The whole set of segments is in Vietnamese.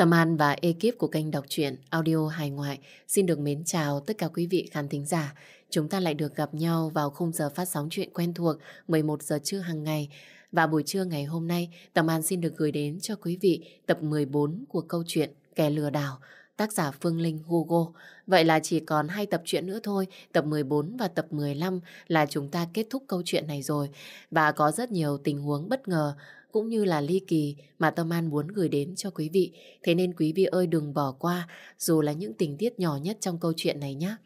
Tâm An và ekip của kênh đọc truyện audio hài ngoại xin được mến chào tất cả quý vị khán thính giả. Chúng ta lại được gặp nhau vào khung giờ phát sóng chuyện quen thuộc 11 giờ trưa hàng ngày. Và buổi trưa ngày hôm nay, Tâm An xin được gửi đến cho quý vị tập 14 của câu chuyện Kẻ lừa đảo, tác giả Phương Linh Hugo. Vậy là chỉ còn hai tập truyện nữa thôi, tập 14 và tập 15 là chúng ta kết thúc câu chuyện này rồi. Và có rất nhiều tình huống bất ngờ cũng như là ly kỳ mà Tâm An muốn gửi đến cho quý vị. Thế nên quý vị ơi đừng bỏ qua dù là những tình tiết nhỏ nhất trong câu chuyện này nhé.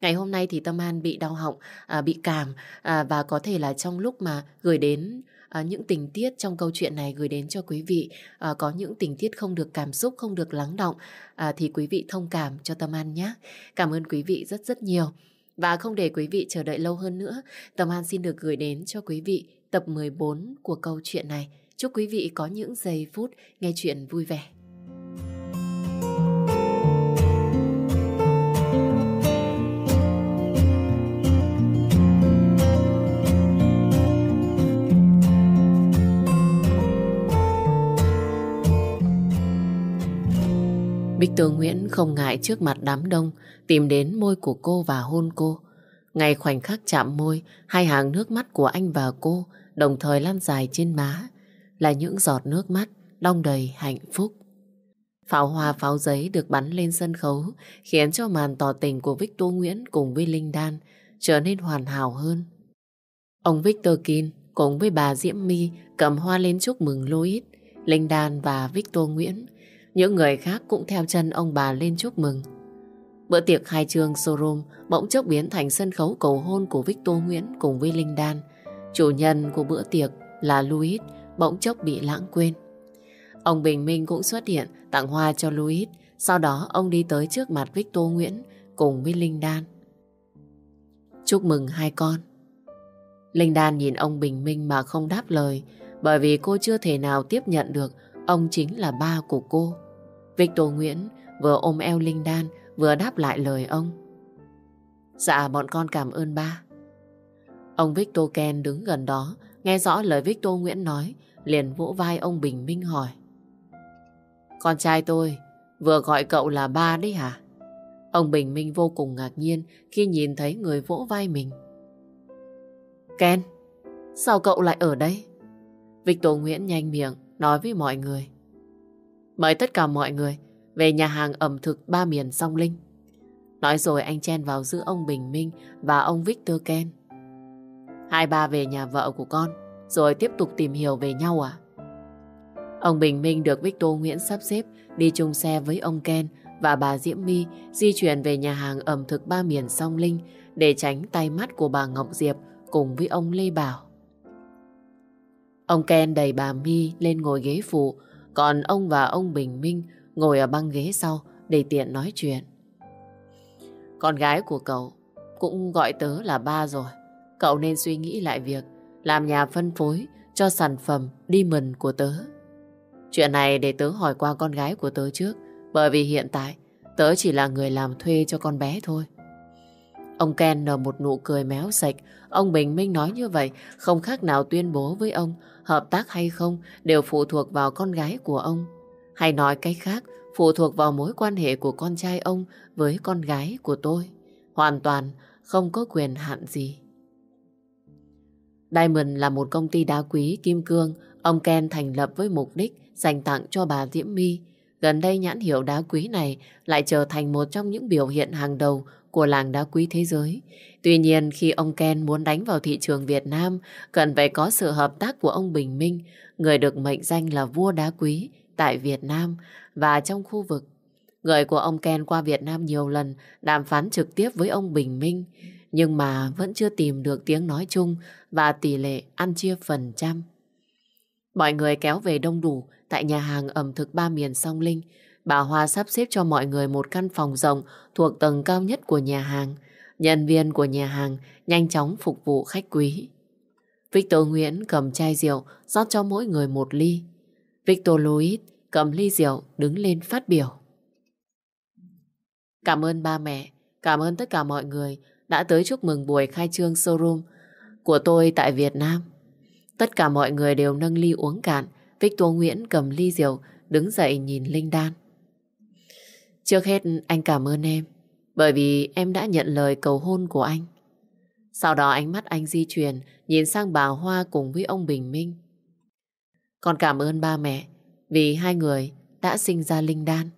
Ngày hôm nay thì Tâm An bị đau họng, à, bị cảm à, và có thể là trong lúc mà gửi đến à, những tình tiết trong câu chuyện này gửi đến cho quý vị à, có những tình tiết không được cảm xúc, không được lắng động à, thì quý vị thông cảm cho Tâm An nhé. Cảm ơn quý vị rất rất nhiều. Và không để quý vị chờ đợi lâu hơn nữa, Tâm An xin được gửi đến cho quý vị tập 14 của câu chuyện này. Chúc quý vị có những giây phút nghe chuyện vui vẻ. Victor Nguyễn không ngại trước mặt đám đông tìm đến môi của cô và hôn cô. Ngay khoảnh khắc chạm môi, hai hàng nước mắt của anh và cô đồng thời lan dài trên má, là những giọt nước mắt đong đầy hạnh phúc. Pháo hoa pháo giấy được bắn lên sân khấu khiến cho màn tỏ tình của Victor Nguyễn cùng với Linh Đan trở nên hoàn hảo hơn. Ông Victor Kim cùng với bà Diễm My cầm hoa lên chúc mừng Louis, Linh Đan và Victor Nguyễn. Những người khác cũng theo chân ông bà lên chúc mừng. Bữa tiệc khai trương showroom bỗng chốc biến thành sân khấu cầu hôn của Victor Nguyễn cùng với Linh Đan. Chủ nhân của bữa tiệc là Louis bỗng chốc bị lãng quên. Ông Bình Minh cũng xuất hiện tặng hoa cho Louis, sau đó ông đi tới trước mặt Victor Nguyễn cùng với Linh Đan. Chúc mừng hai con. Linh Đan nhìn ông Bình Minh mà không đáp lời bởi vì cô chưa thể nào tiếp nhận được ông chính là ba của cô. Victor Nguyễn vừa ôm eo Linh Đan vừa đáp lại lời ông. Dạ bọn con cảm ơn ba. Ông Victor Ken đứng gần đó nghe rõ lời Victor Nguyễn nói liền vỗ vai ông Bình Minh hỏi. Con trai tôi vừa gọi cậu là ba đấy hả? Ông Bình Minh vô cùng ngạc nhiên khi nhìn thấy người vỗ vai mình. Ken, sao cậu lại ở đây? Victor Nguyễn nhanh miệng nói với mọi người. Mời tất cả mọi người về nhà hàng ẩm thực ba miền song linh. Nói rồi anh chen vào giữa ông Bình Minh và ông Victor Ken. Hai ba về nhà vợ của con rồi tiếp tục tìm hiểu về nhau à? Ông Bình Minh được Victor Nguyễn sắp xếp đi chung xe với ông Ken và bà Diễm My di chuyển về nhà hàng ẩm thực ba miền song linh để tránh tay mắt của bà Ngọc Diệp cùng với ông Lê Bảo. Ông Ken đẩy bà My lên ngồi ghế phụ, còn ông và ông Bình Minh ngồi ở băng ghế sau để tiện nói chuyện. Con gái của cậu cũng gọi tớ là ba rồi. Cậu nên suy nghĩ lại việc làm nhà phân phối cho sản phẩm diamond của tớ. Chuyện này để tớ hỏi qua con gái của tớ trước, bởi vì hiện tại tớ chỉ là người làm thuê cho con bé thôi. Ông Ken nở một nụ cười méo sạch, ông Bình Minh nói như vậy không khác nào tuyên bố với ông hợp tác hay không đều phụ thuộc vào con gái của ông. Hay nói cách khác, phụ thuộc vào mối quan hệ của con trai ông với con gái của tôi. Hoàn toàn không có quyền hạn gì. Diamond là một công ty đá quý kim cương ông Ken thành lập với mục đích dành tặng cho bà Diễm My. Gần đây nhãn hiệu đá quý này lại trở thành một trong những biểu hiện hàng đầu của làng đá quý thế giới. Tuy nhiên khi ông Ken muốn đánh vào thị trường Việt Nam cần phải có sự hợp tác của ông Bình Minh, người được mệnh danh là vua đá quý tại Việt Nam và trong khu vực. Người của ông Ken qua Việt Nam nhiều lần đàm phán trực tiếp với ông Bình Minh nhưng mà vẫn chưa tìm được tiếng nói chung và tỷ lệ ăn chia phần trăm. Mọi người kéo về đông đủ tại nhà hàng ẩm thực ba miền song linh. Bà Hoa sắp xếp cho mọi người một căn phòng rộng thuộc tầng cao nhất của nhà hàng. Nhân viên của nhà hàng nhanh chóng phục vụ khách quý. Victor Nguyễn cầm chai rượu rót cho mỗi người một ly. Victor Louis cầm ly rượu đứng lên phát biểu. Cảm ơn ba mẹ, cảm ơn tất cả mọi người đã tới chúc mừng buổi khai trương showroom của tôi tại Việt Nam. Tất cả mọi người đều nâng ly uống cạn. Victor Nguyễn cầm ly rượu, đứng dậy nhìn Linh Đan. Trước hết anh cảm ơn em, bởi vì em đã nhận lời cầu hôn của anh. Sau đó ánh mắt anh di chuyển, nhìn sang bà Hoa cùng với ông Bình Minh. Còn cảm ơn ba mẹ, vì hai người đã sinh ra Linh Đan.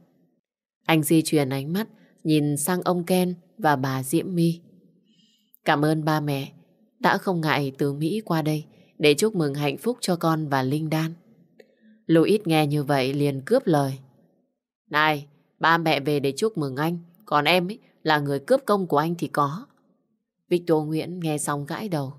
Anh di chuyển ánh mắt, nhìn sang ông Ken và bà Diễm My. Cảm ơn ba mẹ đã không ngại từ Mỹ qua đây để chúc mừng hạnh phúc cho con và Linh Đan. Louis nghe như vậy liền cướp lời. Này, ba mẹ về để chúc mừng anh, còn em ấy là người cướp công của anh thì có. Victor Nguyễn nghe xong gãi đầu.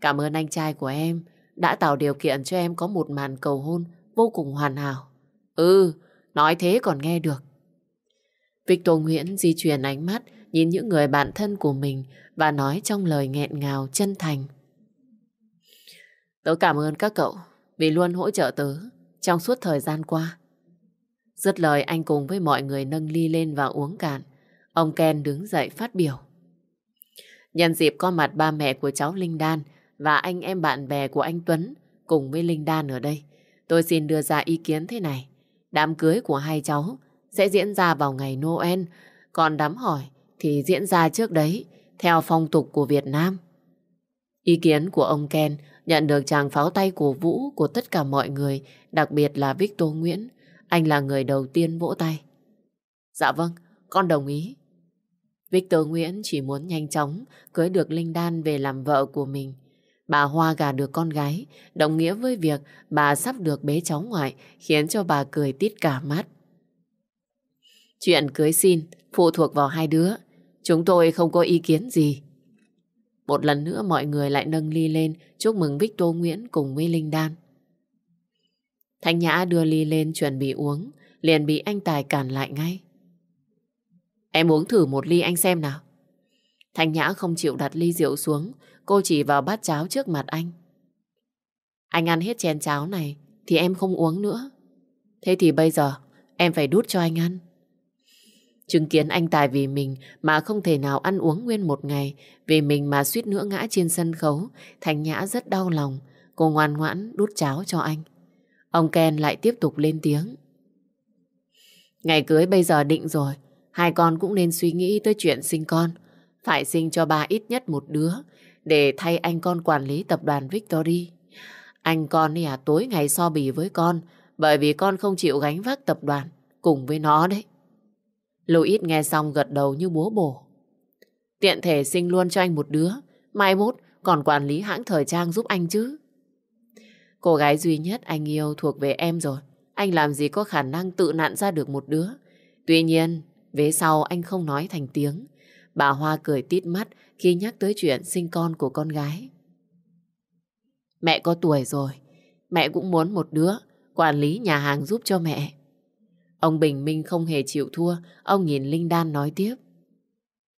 Cảm ơn anh trai của em đã tạo điều kiện cho em có một màn cầu hôn vô cùng hoàn hảo. Ừ, nói thế còn nghe được. Victor Nguyễn di chuyển ánh mắt nhìn những người bạn thân của mình và nói trong lời nghẹn ngào chân thành. Tớ cảm ơn các cậu vì luôn hỗ trợ tớ trong suốt thời gian qua. Dứt lời anh cùng với mọi người nâng ly lên và uống cạn. Ông Ken đứng dậy phát biểu. Nhân dịp có mặt ba mẹ của cháu Linh Đan và anh em bạn bè của anh Tuấn cùng với Linh Đan ở đây, tôi xin đưa ra ý kiến thế này. Đám cưới của hai cháu sẽ diễn ra vào ngày Noel, còn đám hỏi thì diễn ra trước đấy, theo phong tục của Việt Nam. Ý kiến của ông Ken nhận được tràng pháo tay của Vũ của tất cả mọi người, đặc biệt là Victor Nguyễn. Anh là người đầu tiên vỗ tay. Dạ vâng, con đồng ý. Victor Nguyễn chỉ muốn nhanh chóng cưới được Linh Đan về làm vợ của mình. Bà Hoa gà được con gái, đồng nghĩa với việc bà sắp được bế cháu ngoại, khiến cho bà cười tít cả mắt. Chuyện cưới xin phụ thuộc vào hai đứa. Chúng tôi không có ý kiến gì. Một lần nữa mọi người lại nâng ly lên chúc mừng Victor Nguyễn cùng với Linh Đan. Thanh Nhã đưa ly lên chuẩn bị uống, liền bị anh Tài cản lại ngay. Em uống thử một ly anh xem nào. Thanh Nhã không chịu đặt ly rượu xuống, cô chỉ vào bát cháo trước mặt anh. Anh ăn hết chén cháo này thì em không uống nữa. Thế thì bây giờ em phải đút cho anh ăn. Chứng kiến anh Tài vì mình mà không thể nào ăn uống nguyên một ngày, vì mình mà suýt nữa ngã trên sân khấu, Thanh Nhã rất đau lòng. Cô ngoan ngoãn đút cháo cho anh. Ông Ken lại tiếp tục lên tiếng. Ngày cưới bây giờ định rồi, hai con cũng nên suy nghĩ tới chuyện sinh con. Phải sinh cho ba ít nhất một đứa, để thay anh con quản lý tập đoàn Victory. Anh con ấy à tối ngày so bì với con, bởi vì con không chịu gánh vác tập đoàn cùng với nó đấy. Louis nghe xong gật đầu như búa bổ. Tiện thể sinh luôn cho anh một đứa, mai mốt còn quản lý hãng thời trang giúp anh chứ. Cô gái duy nhất anh yêu thuộc về em rồi, anh làm gì có khả năng tự nặn ra được một đứa. Tuy nhiên, về sau anh không nói thành tiếng. Bà Hoa cười tít mắt khi nhắc tới chuyện sinh con của con gái. Mẹ có tuổi rồi, mẹ cũng muốn một đứa quản lý nhà hàng giúp cho mẹ. Ông Bình Minh không hề chịu thua, ông nhìn Linh Đan nói tiếp.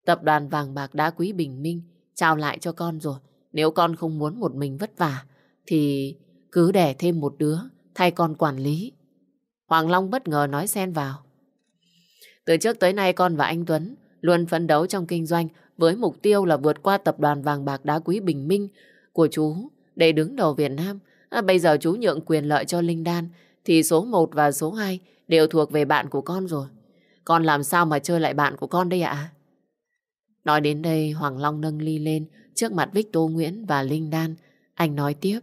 Tập đoàn vàng bạc đá quý Bình Minh trao lại cho con rồi. Nếu con không muốn một mình vất vả, thì cứ đẻ thêm một đứa, thay con quản lý. Hoàng Long bất ngờ nói xen vào. Từ trước tới nay con và anh Tuấn luôn phấn đấu trong kinh doanh với mục tiêu là vượt qua tập đoàn vàng bạc đá quý Bình Minh của chú để đứng đầu Việt Nam. À, bây giờ chú nhượng quyền lợi cho Linh Đan thì số 1 và số 2 đều thuộc về bạn của con rồi. Con làm sao mà chơi lại bạn của con đây ạ? Nói đến đây, Hoàng Long nâng ly lên trước mặt Victor Nguyễn và Linh Đan. Anh nói tiếp.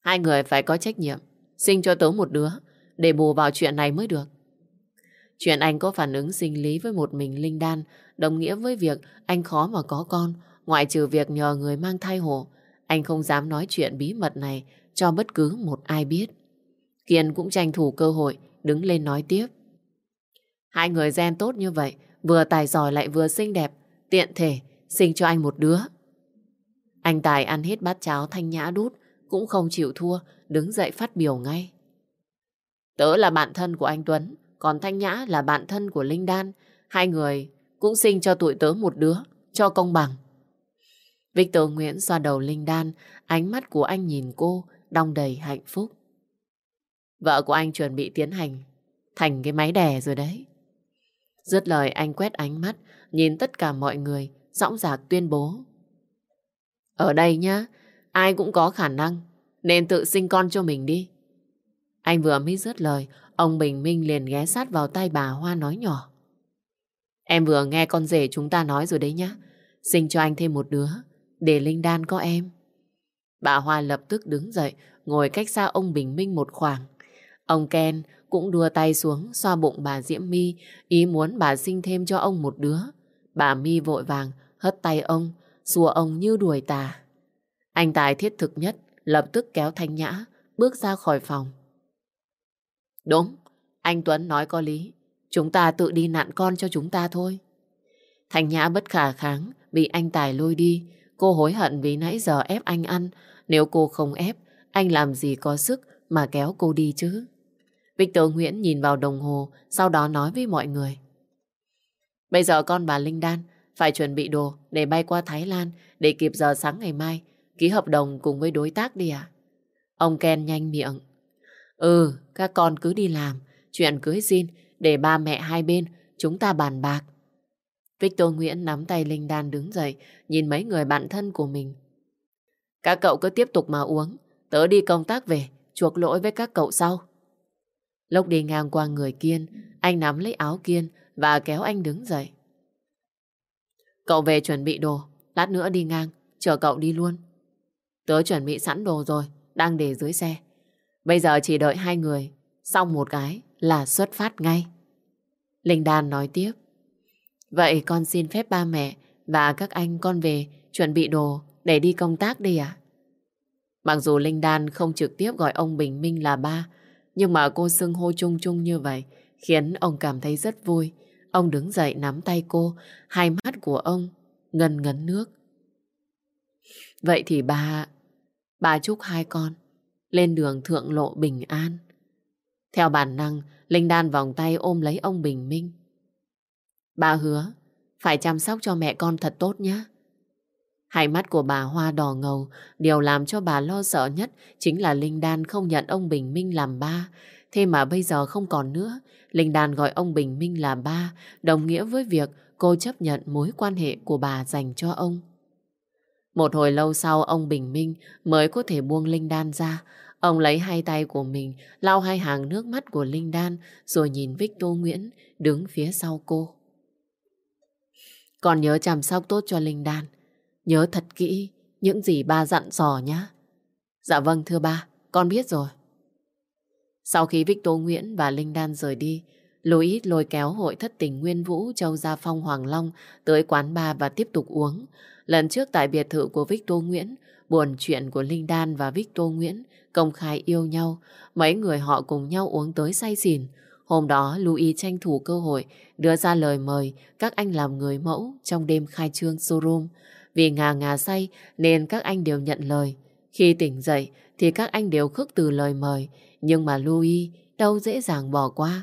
Hai người phải có trách nhiệm, sinh cho tớ một đứa, để bù vào chuyện này mới được. Chuyện anh có phản ứng sinh lý với một mình Linh Đan, đồng nghĩa với việc anh khó mà có con, ngoại trừ việc nhờ người mang thai hộ. Anh không dám nói chuyện bí mật này cho bất cứ một ai biết. Kiên cũng tranh thủ cơ hội đứng lên nói tiếp. Hai người gen tốt như vậy, vừa tài giỏi lại vừa xinh đẹp, tiện thể sinh cho anh một đứa. Anh Tài ăn hết bát cháo thanh nhã đút, cũng không chịu thua, đứng dậy phát biểu ngay. Tớ là bạn thân của anh Tuấn, còn Thanh Nhã là bạn thân của Linh Đan. Hai người cũng sinh cho tụi tớ một đứa, cho công bằng. Victor Nguyễn xoa đầu Linh Đan, ánh mắt của anh nhìn cô, đong đầy hạnh phúc. Vợ của anh chuẩn bị tiến hành thành cái máy đẻ rồi đấy. Dứt lời anh quét ánh mắt, nhìn tất cả mọi người, dõng dạc tuyên bố. Ở đây nhá, ai cũng có khả năng, nên tự sinh con cho mình đi. Anh vừa mới dứt lời, Ông Bình Minh liền ghé sát vào tay bà Hoa nói nhỏ. Em vừa nghe con rể chúng ta nói rồi đấy nhá. Sinh cho anh thêm một đứa, để Linh Đan có em. Bà Hoa lập tức đứng dậy, ngồi cách xa ông Bình Minh một khoảng. Ông Ken cũng đưa tay xuống xoa bụng bà Diễm My, ý muốn bà sinh thêm cho ông một đứa. Bà My vội vàng hất tay ông, xua ông như đuổi tà. Anh Tài thiết thực nhất, lập tức kéo Thanh Nhã, bước ra khỏi phòng. Đúng, anh Tuấn nói có lý. Chúng ta tự đi nặn con cho chúng ta thôi. Thanh Nhã bất khả kháng, bị anh Tài lôi đi. Cô hối hận vì nãy giờ ép anh ăn. Nếu cô không ép, anh làm gì có sức mà kéo cô đi chứ. Victor Nguyễn nhìn vào đồng hồ, sau đó nói với mọi người. Bây giờ con bà Linh Đan phải chuẩn bị đồ để bay qua Thái Lan để kịp giờ sáng ngày mai ký hợp đồng cùng với đối tác đi à? Ông Ken nhanh miệng. Ừ, các con cứ đi làm, chuyện cưới xin để ba mẹ hai bên chúng ta bàn bạc. Victor Nguyễn nắm tay Linh Đan đứng dậy, nhìn mấy người bạn thân của mình. Các cậu cứ tiếp tục mà uống, tớ đi công tác về, chuộc lỗi với các cậu sau. Lúc đi ngang qua người Kiên, anh nắm lấy áo Kiên và kéo anh đứng dậy. Cậu về chuẩn bị đồ, lát nữa đi ngang, chờ cậu đi luôn. Tớ chuẩn bị sẵn đồ rồi, đang để dưới xe. Bây giờ chỉ đợi hai người, xong một cái là xuất phát ngay. Linh Đan nói tiếp. Vậy con xin phép ba mẹ và các anh con về chuẩn bị đồ để đi công tác đi ạ. Mặc dù Linh Đan không trực tiếp gọi ông Bình Minh là ba, nhưng mà cô xưng hô chung chung như vậy khiến ông cảm thấy rất vui. Ông đứng dậy nắm tay cô, hai mắt của ông ngần ngấn nước. Vậy thì bà bà chúc hai con lên đường thượng lộ bình an. Theo bản năng, Linh Đan vòng tay ôm lấy ông Bình Minh. Bà hứa, phải chăm sóc cho mẹ con thật tốt nhé. Hai mắt của bà Hoa đỏ ngầu, điều làm cho bà lo sợ nhất chính là Linh Đan không nhận ông Bình Minh làm ba. Thế mà bây giờ không còn nữa, Linh Đan gọi ông Bình Minh là ba, đồng nghĩa với việc cô chấp nhận mối quan hệ của bà dành cho ông. Một hồi lâu sau ông Bình Minh mới có thể buông Linh Đan ra. Ông lấy hai tay của mình lau hai hàng nước mắt của Linh Đan rồi nhìn Victor Nguyễn đứng phía sau cô. Còn nhớ chăm sóc tốt cho Linh Đan. Nhớ thật kỹ những gì ba dặn dò nhá. Dạ vâng thưa ba, con biết rồi. Sau khi Victor Nguyễn và Linh Đan rời đi, Louis lôi kéo hội thất tình Nguyên Vũ Châu Gia Phong Hoàng Long tới quán bar và tiếp tục uống. Lần trước tại biệt thự của Victor Nguyễn, buồn chuyện của Linh Đan và Victor Nguyễn công khai yêu nhau, mấy người họ cùng nhau uống tới say xỉn. Hôm đó, Louis tranh thủ cơ hội đưa ra lời mời các anh làm người mẫu trong đêm khai trương showroom. Vì ngà ngà say nên các anh đều nhận lời. Khi tỉnh dậy thì các anh đều khước từ lời mời, nhưng mà Louis đâu dễ dàng bỏ qua.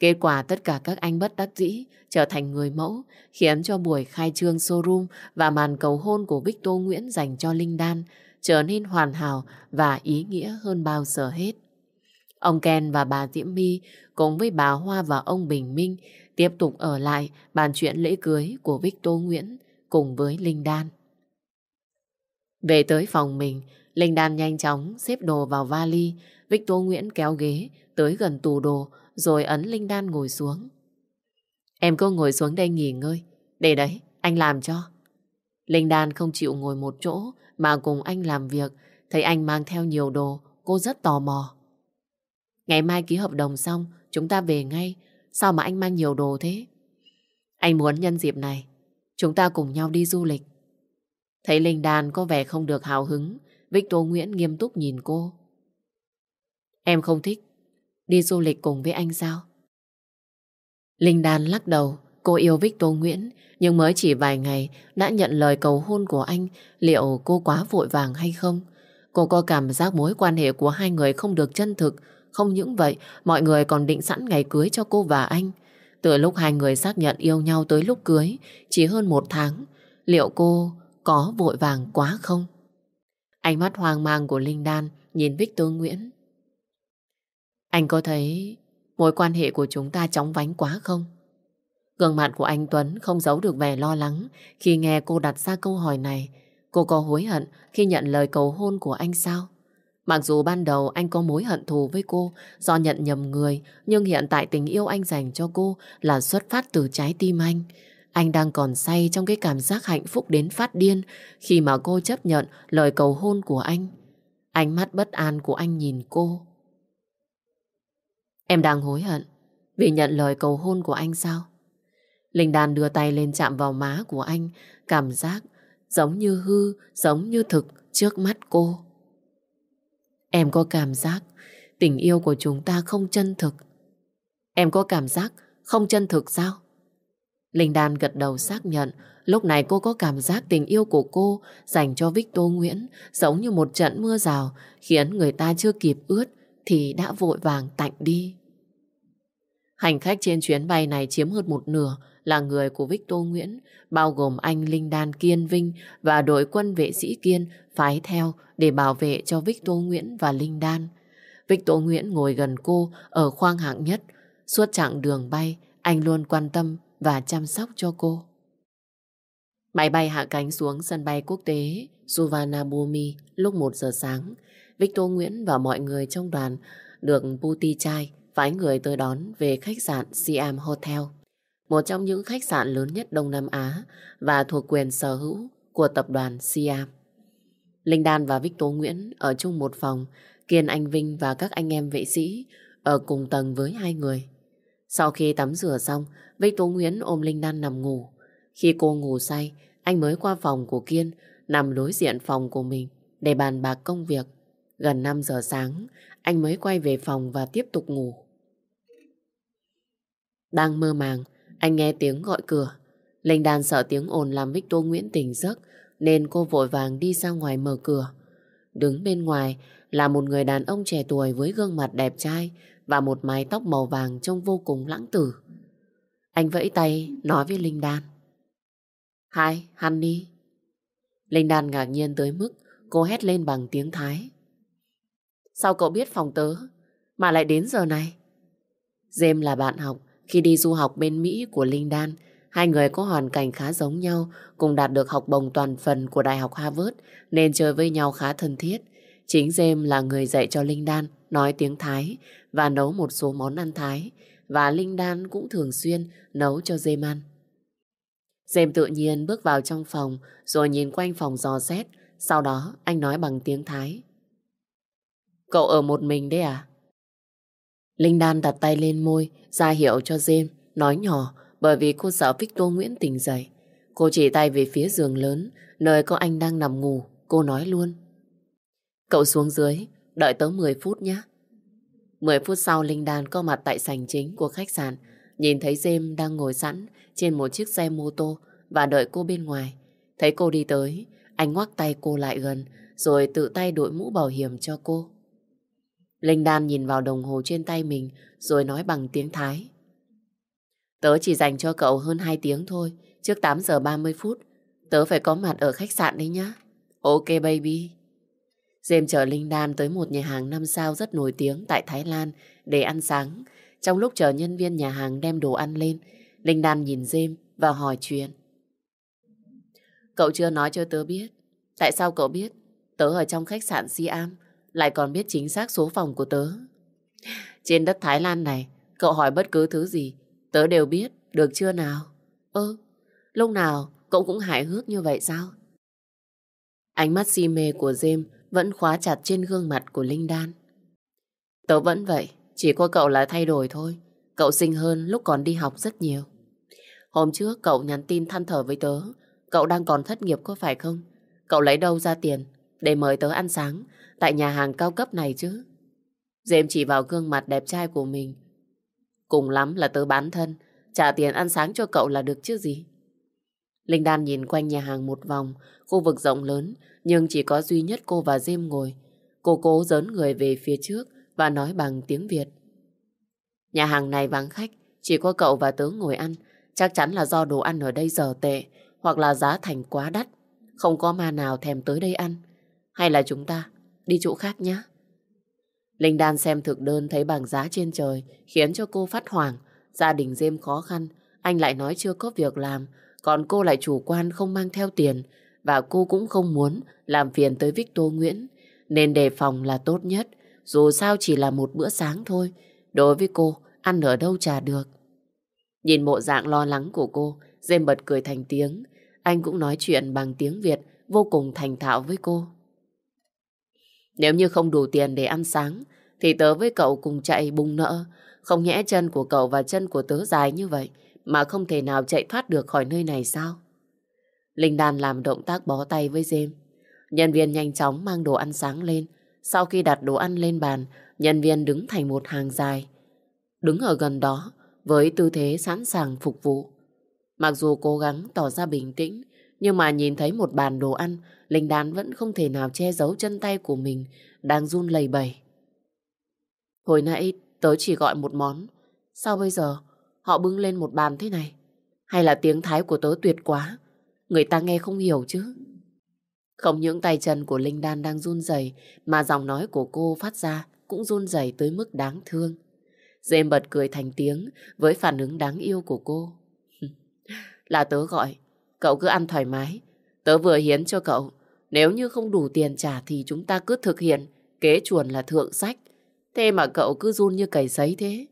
Kết quả tất cả các anh bất đắc dĩ trở thành người mẫu, khiến cho buổi khai trương showroom và màn cầu hôn của Victor Nguyễn dành cho Linh Đan trở nên hoàn hảo và ý nghĩa hơn bao giờ hết. Ông Ken và bà Diễm My cùng với bà Hoa và ông Bình Minh tiếp tục ở lại bàn chuyện lễ cưới của Victor Nguyễn cùng với Linh Đan. Về tới phòng mình, Linh Đan nhanh chóng xếp đồ vào vali, Victor Nguyễn kéo ghế tới gần tủ đồ rồi ấn Linh Đan ngồi xuống. Em cứ ngồi xuống đây nghỉ ngơi, để đấy, anh làm cho. Linh Đan không chịu ngồi một chỗ mà cùng anh làm việc, thấy anh mang theo nhiều đồ, cô rất tò mò. Ngày mai ký hợp đồng xong, chúng ta về ngay, sao mà anh mang nhiều đồ thế? Anh muốn nhân dịp này, chúng ta cùng nhau đi du lịch. Thấy Linh Đan có vẻ không được hào hứng, Victor Nguyễn nghiêm túc nhìn cô. Em không thích đi du lịch cùng với anh sao? Linh Đan lắc đầu, cô yêu Victor Nguyễn, nhưng mới chỉ vài ngày đã nhận lời cầu hôn của anh, liệu cô quá vội vàng hay không? Cô có cảm giác mối quan hệ của hai người không được chân thực, không những vậy, mọi người còn định sẵn ngày cưới cho cô và anh. Từ lúc hai người xác nhận yêu nhau tới lúc cưới, chỉ hơn một tháng, liệu cô có vội vàng quá không? Ánh mắt hoang mang của Linh Đan nhìn Victor Nguyễn. Anh có thấy mối quan hệ của chúng ta chóng vánh quá không? Gương mặt của anh Tuấn không giấu được vẻ lo lắng khi nghe cô đặt ra câu hỏi này. Cô có hối hận khi nhận lời cầu hôn của anh sao? Mặc dù ban đầu anh có mối hận thù với cô do nhận nhầm người, nhưng hiện tại tình yêu anh dành cho cô là xuất phát từ trái tim anh. Anh đang còn say trong cái cảm giác hạnh phúc đến phát điên khi mà cô chấp nhận lời cầu hôn của anh. Ánh mắt bất an của anh nhìn cô. Em đang hối hận vì nhận lời cầu hôn của anh sao? Linh Đan đưa tay lên chạm vào má của anh, cảm giác giống như hư, giống như thực trước mắt cô. Em có cảm giác tình yêu của chúng ta không chân thực. Em có cảm giác không chân thực sao? Linh Đan gật đầu xác nhận, lúc này cô có cảm giác tình yêu của cô dành cho Victor Nguyễn giống như một trận mưa rào, khiến người ta chưa kịp ướt thì đã vội vàng tạnh đi. Hành khách trên chuyến bay này chiếm hơn một nửa là người của Victor Nguyễn, bao gồm anh Linh Đan Kiên Vinh và đội quân vệ sĩ Kiên phái theo để bảo vệ cho Victor Nguyễn và Linh Đan. Victor Nguyễn ngồi gần cô ở khoang hạng nhất. Suốt chặng đường bay, anh luôn quan tâm và chăm sóc cho cô. Máy bay hạ cánh xuống sân bay quốc tế Suvarnabhumi lúc 1 giờ sáng. Victor Nguyễn và mọi người trong đoàn được Puti Chai phái người tới đón về khách sạn Siam Hotel, một trong những khách sạn lớn nhất Đông Nam Á và thuộc quyền sở hữu của tập đoàn Siam. Linh Đan và Victor Nguyễn ở chung một phòng, Kiên Anh Vinh và các anh em vệ sĩ ở cùng tầng với hai người. Sau khi tắm rửa xong, Victor Nguyễn ôm Linh Đan nằm ngủ. Khi cô ngủ say, anh mới qua phòng của Kiên, nằm đối diện phòng của mình để bàn bạc công việc. Gần 5 giờ sáng, anh mới quay về phòng và tiếp tục ngủ. Đang mơ màng, anh nghe tiếng gọi cửa. Linh Đan sợ tiếng ồn làm Victor Nguyễn tỉnh giấc, nên cô vội vàng đi ra ngoài mở cửa. Đứng bên ngoài là một người đàn ông trẻ tuổi với gương mặt đẹp trai và một mái tóc màu vàng trông vô cùng lãng tử. Anh vẫy tay nói với Linh Đan. Hi, Honey. Linh Đan ngạc nhiên tới mức cô hét lên bằng tiếng Thái. Sao cậu biết phòng tớ mà lại đến giờ này? James là bạn học khi đi du học bên Mỹ của Linh Đan. Hai người có hoàn cảnh khá giống nhau, cùng đạt được học bổng toàn phần của Đại học Harvard nên chơi với nhau khá thân thiết. Chính Dêm là người dạy cho Linh Đan nói tiếng Thái và nấu một số món ăn Thái và Linh Đan cũng thường xuyên nấu cho Dêm ăn. Dêm tự nhiên bước vào trong phòng rồi nhìn quanh phòng dò xét sau đó anh nói bằng tiếng Thái. Cậu ở một mình đấy à? Linh Đan đặt tay lên môi ra hiệu cho James nói nhỏ bởi vì cô sợ Victor Nguyễn tỉnh dậy. Cô chỉ tay về phía giường lớn nơi có anh đang nằm ngủ. Cô nói luôn. Cậu xuống dưới, đợi tớ 10 phút nhé. 10 phút sau Linh Đan có mặt tại sảnh chính của khách sạn, nhìn thấy James đang ngồi sẵn trên một chiếc xe mô tô và đợi cô bên ngoài. Thấy cô đi tới, anh ngoắc tay cô lại gần rồi tự tay đội mũ bảo hiểm cho cô. Linh Đan nhìn vào đồng hồ trên tay mình rồi nói bằng tiếng Thái. Tớ chỉ dành cho cậu hơn 2 tiếng thôi, trước 8 giờ 30 phút. Tớ phải có mặt ở khách sạn đấy nhá. Ok baby. Dêm chở Linh Đan tới một nhà hàng 5 sao rất nổi tiếng tại Thái Lan để ăn sáng. Trong lúc chờ nhân viên nhà hàng đem đồ ăn lên, Linh Đan nhìn Dêm và hỏi chuyện. Cậu chưa nói cho tớ biết. Tại sao cậu biết? Tớ ở trong khách sạn Siam, lại còn biết chính xác số phòng của tớ. Trên đất Thái Lan này, cậu hỏi bất cứ thứ gì, tớ đều biết, được chưa nào? Ơ, lúc nào cậu cũng hài hước như vậy sao? Ánh mắt si mê của James vẫn khóa chặt trên gương mặt của Linh Đan. Tớ vẫn vậy, chỉ có cậu là thay đổi thôi. Cậu xinh hơn lúc còn đi học rất nhiều. Hôm trước cậu nhắn tin than thở với tớ, cậu đang còn thất nghiệp có phải không? Cậu lấy đâu ra tiền để mời tớ ăn sáng tại nhà hàng cao cấp này chứ? Dêm chỉ vào gương mặt đẹp trai của mình. Cùng lắm là tớ bán thân, trả tiền ăn sáng cho cậu là được chứ gì. Linh Đan nhìn quanh nhà hàng một vòng, khu vực rộng lớn, nhưng chỉ có duy nhất cô và Diêm ngồi. Cô cố dớn người về phía trước và nói bằng tiếng Việt. Nhà hàng này vắng khách, chỉ có cậu và tớ ngồi ăn. Chắc chắn là do đồ ăn ở đây giờ tệ, hoặc là giá thành quá đắt. Không có ma nào thèm tới đây ăn. Hay là chúng ta đi chỗ khác nhé. Linh Đan xem thực đơn thấy bảng giá trên trời khiến cho cô phát hoảng. Gia đình Dêm khó khăn, anh lại nói chưa có việc làm, còn cô lại chủ quan không mang theo tiền và cô cũng không muốn làm phiền tới Victor Nguyễn. nên đề phòng là tốt nhất. Dù sao chỉ là một bữa sáng thôi. Đối với cô, ăn ở đâu chả được. Nhìn bộ dạng lo lắng của cô, Dêm bật cười thành tiếng. Anh cũng nói chuyện bằng tiếng Việt vô cùng thành thạo với cô. Nếu như không đủ tiền để ăn sáng, thì tớ với cậu cùng chạy bùng nợ. Không nhẽ chân của cậu và chân của tớ dài như vậy, mà không thể nào chạy thoát được khỏi nơi này sao? Linh Đan làm động tác bó tay với Dêm. Nhân viên nhanh chóng mang đồ ăn sáng lên. Sau khi đặt đồ ăn lên bàn, nhân viên đứng thành một hàng dài. Đứng ở gần đó, với tư thế sẵn sàng phục vụ. Mặc dù cố gắng tỏ ra bình tĩnh, nhưng mà nhìn thấy một bàn đồ ăn, Linh Đan vẫn không thể nào che giấu chân tay của mình, đang run lầy bầy. Hồi nãy tớ chỉ gọi một món, sao bây giờ họ bưng lên một bàn thế này? Hay là tiếng Thái của tớ tuyệt quá, người ta nghe không hiểu chứ? Không những tay chân của Linh Đan đang run rẩy mà giọng nói của cô phát ra cũng run rẩy tới mức đáng thương. Dêm bật cười thành tiếng với phản ứng đáng yêu của cô. là tớ gọi, cậu cứ ăn thoải mái. Tớ vừa hiến cho cậu, nếu như không đủ tiền trả thì chúng ta cứ thực hiện kế chuồn là thượng sách. Thế mà cậu cứ run như cầy sấy thế.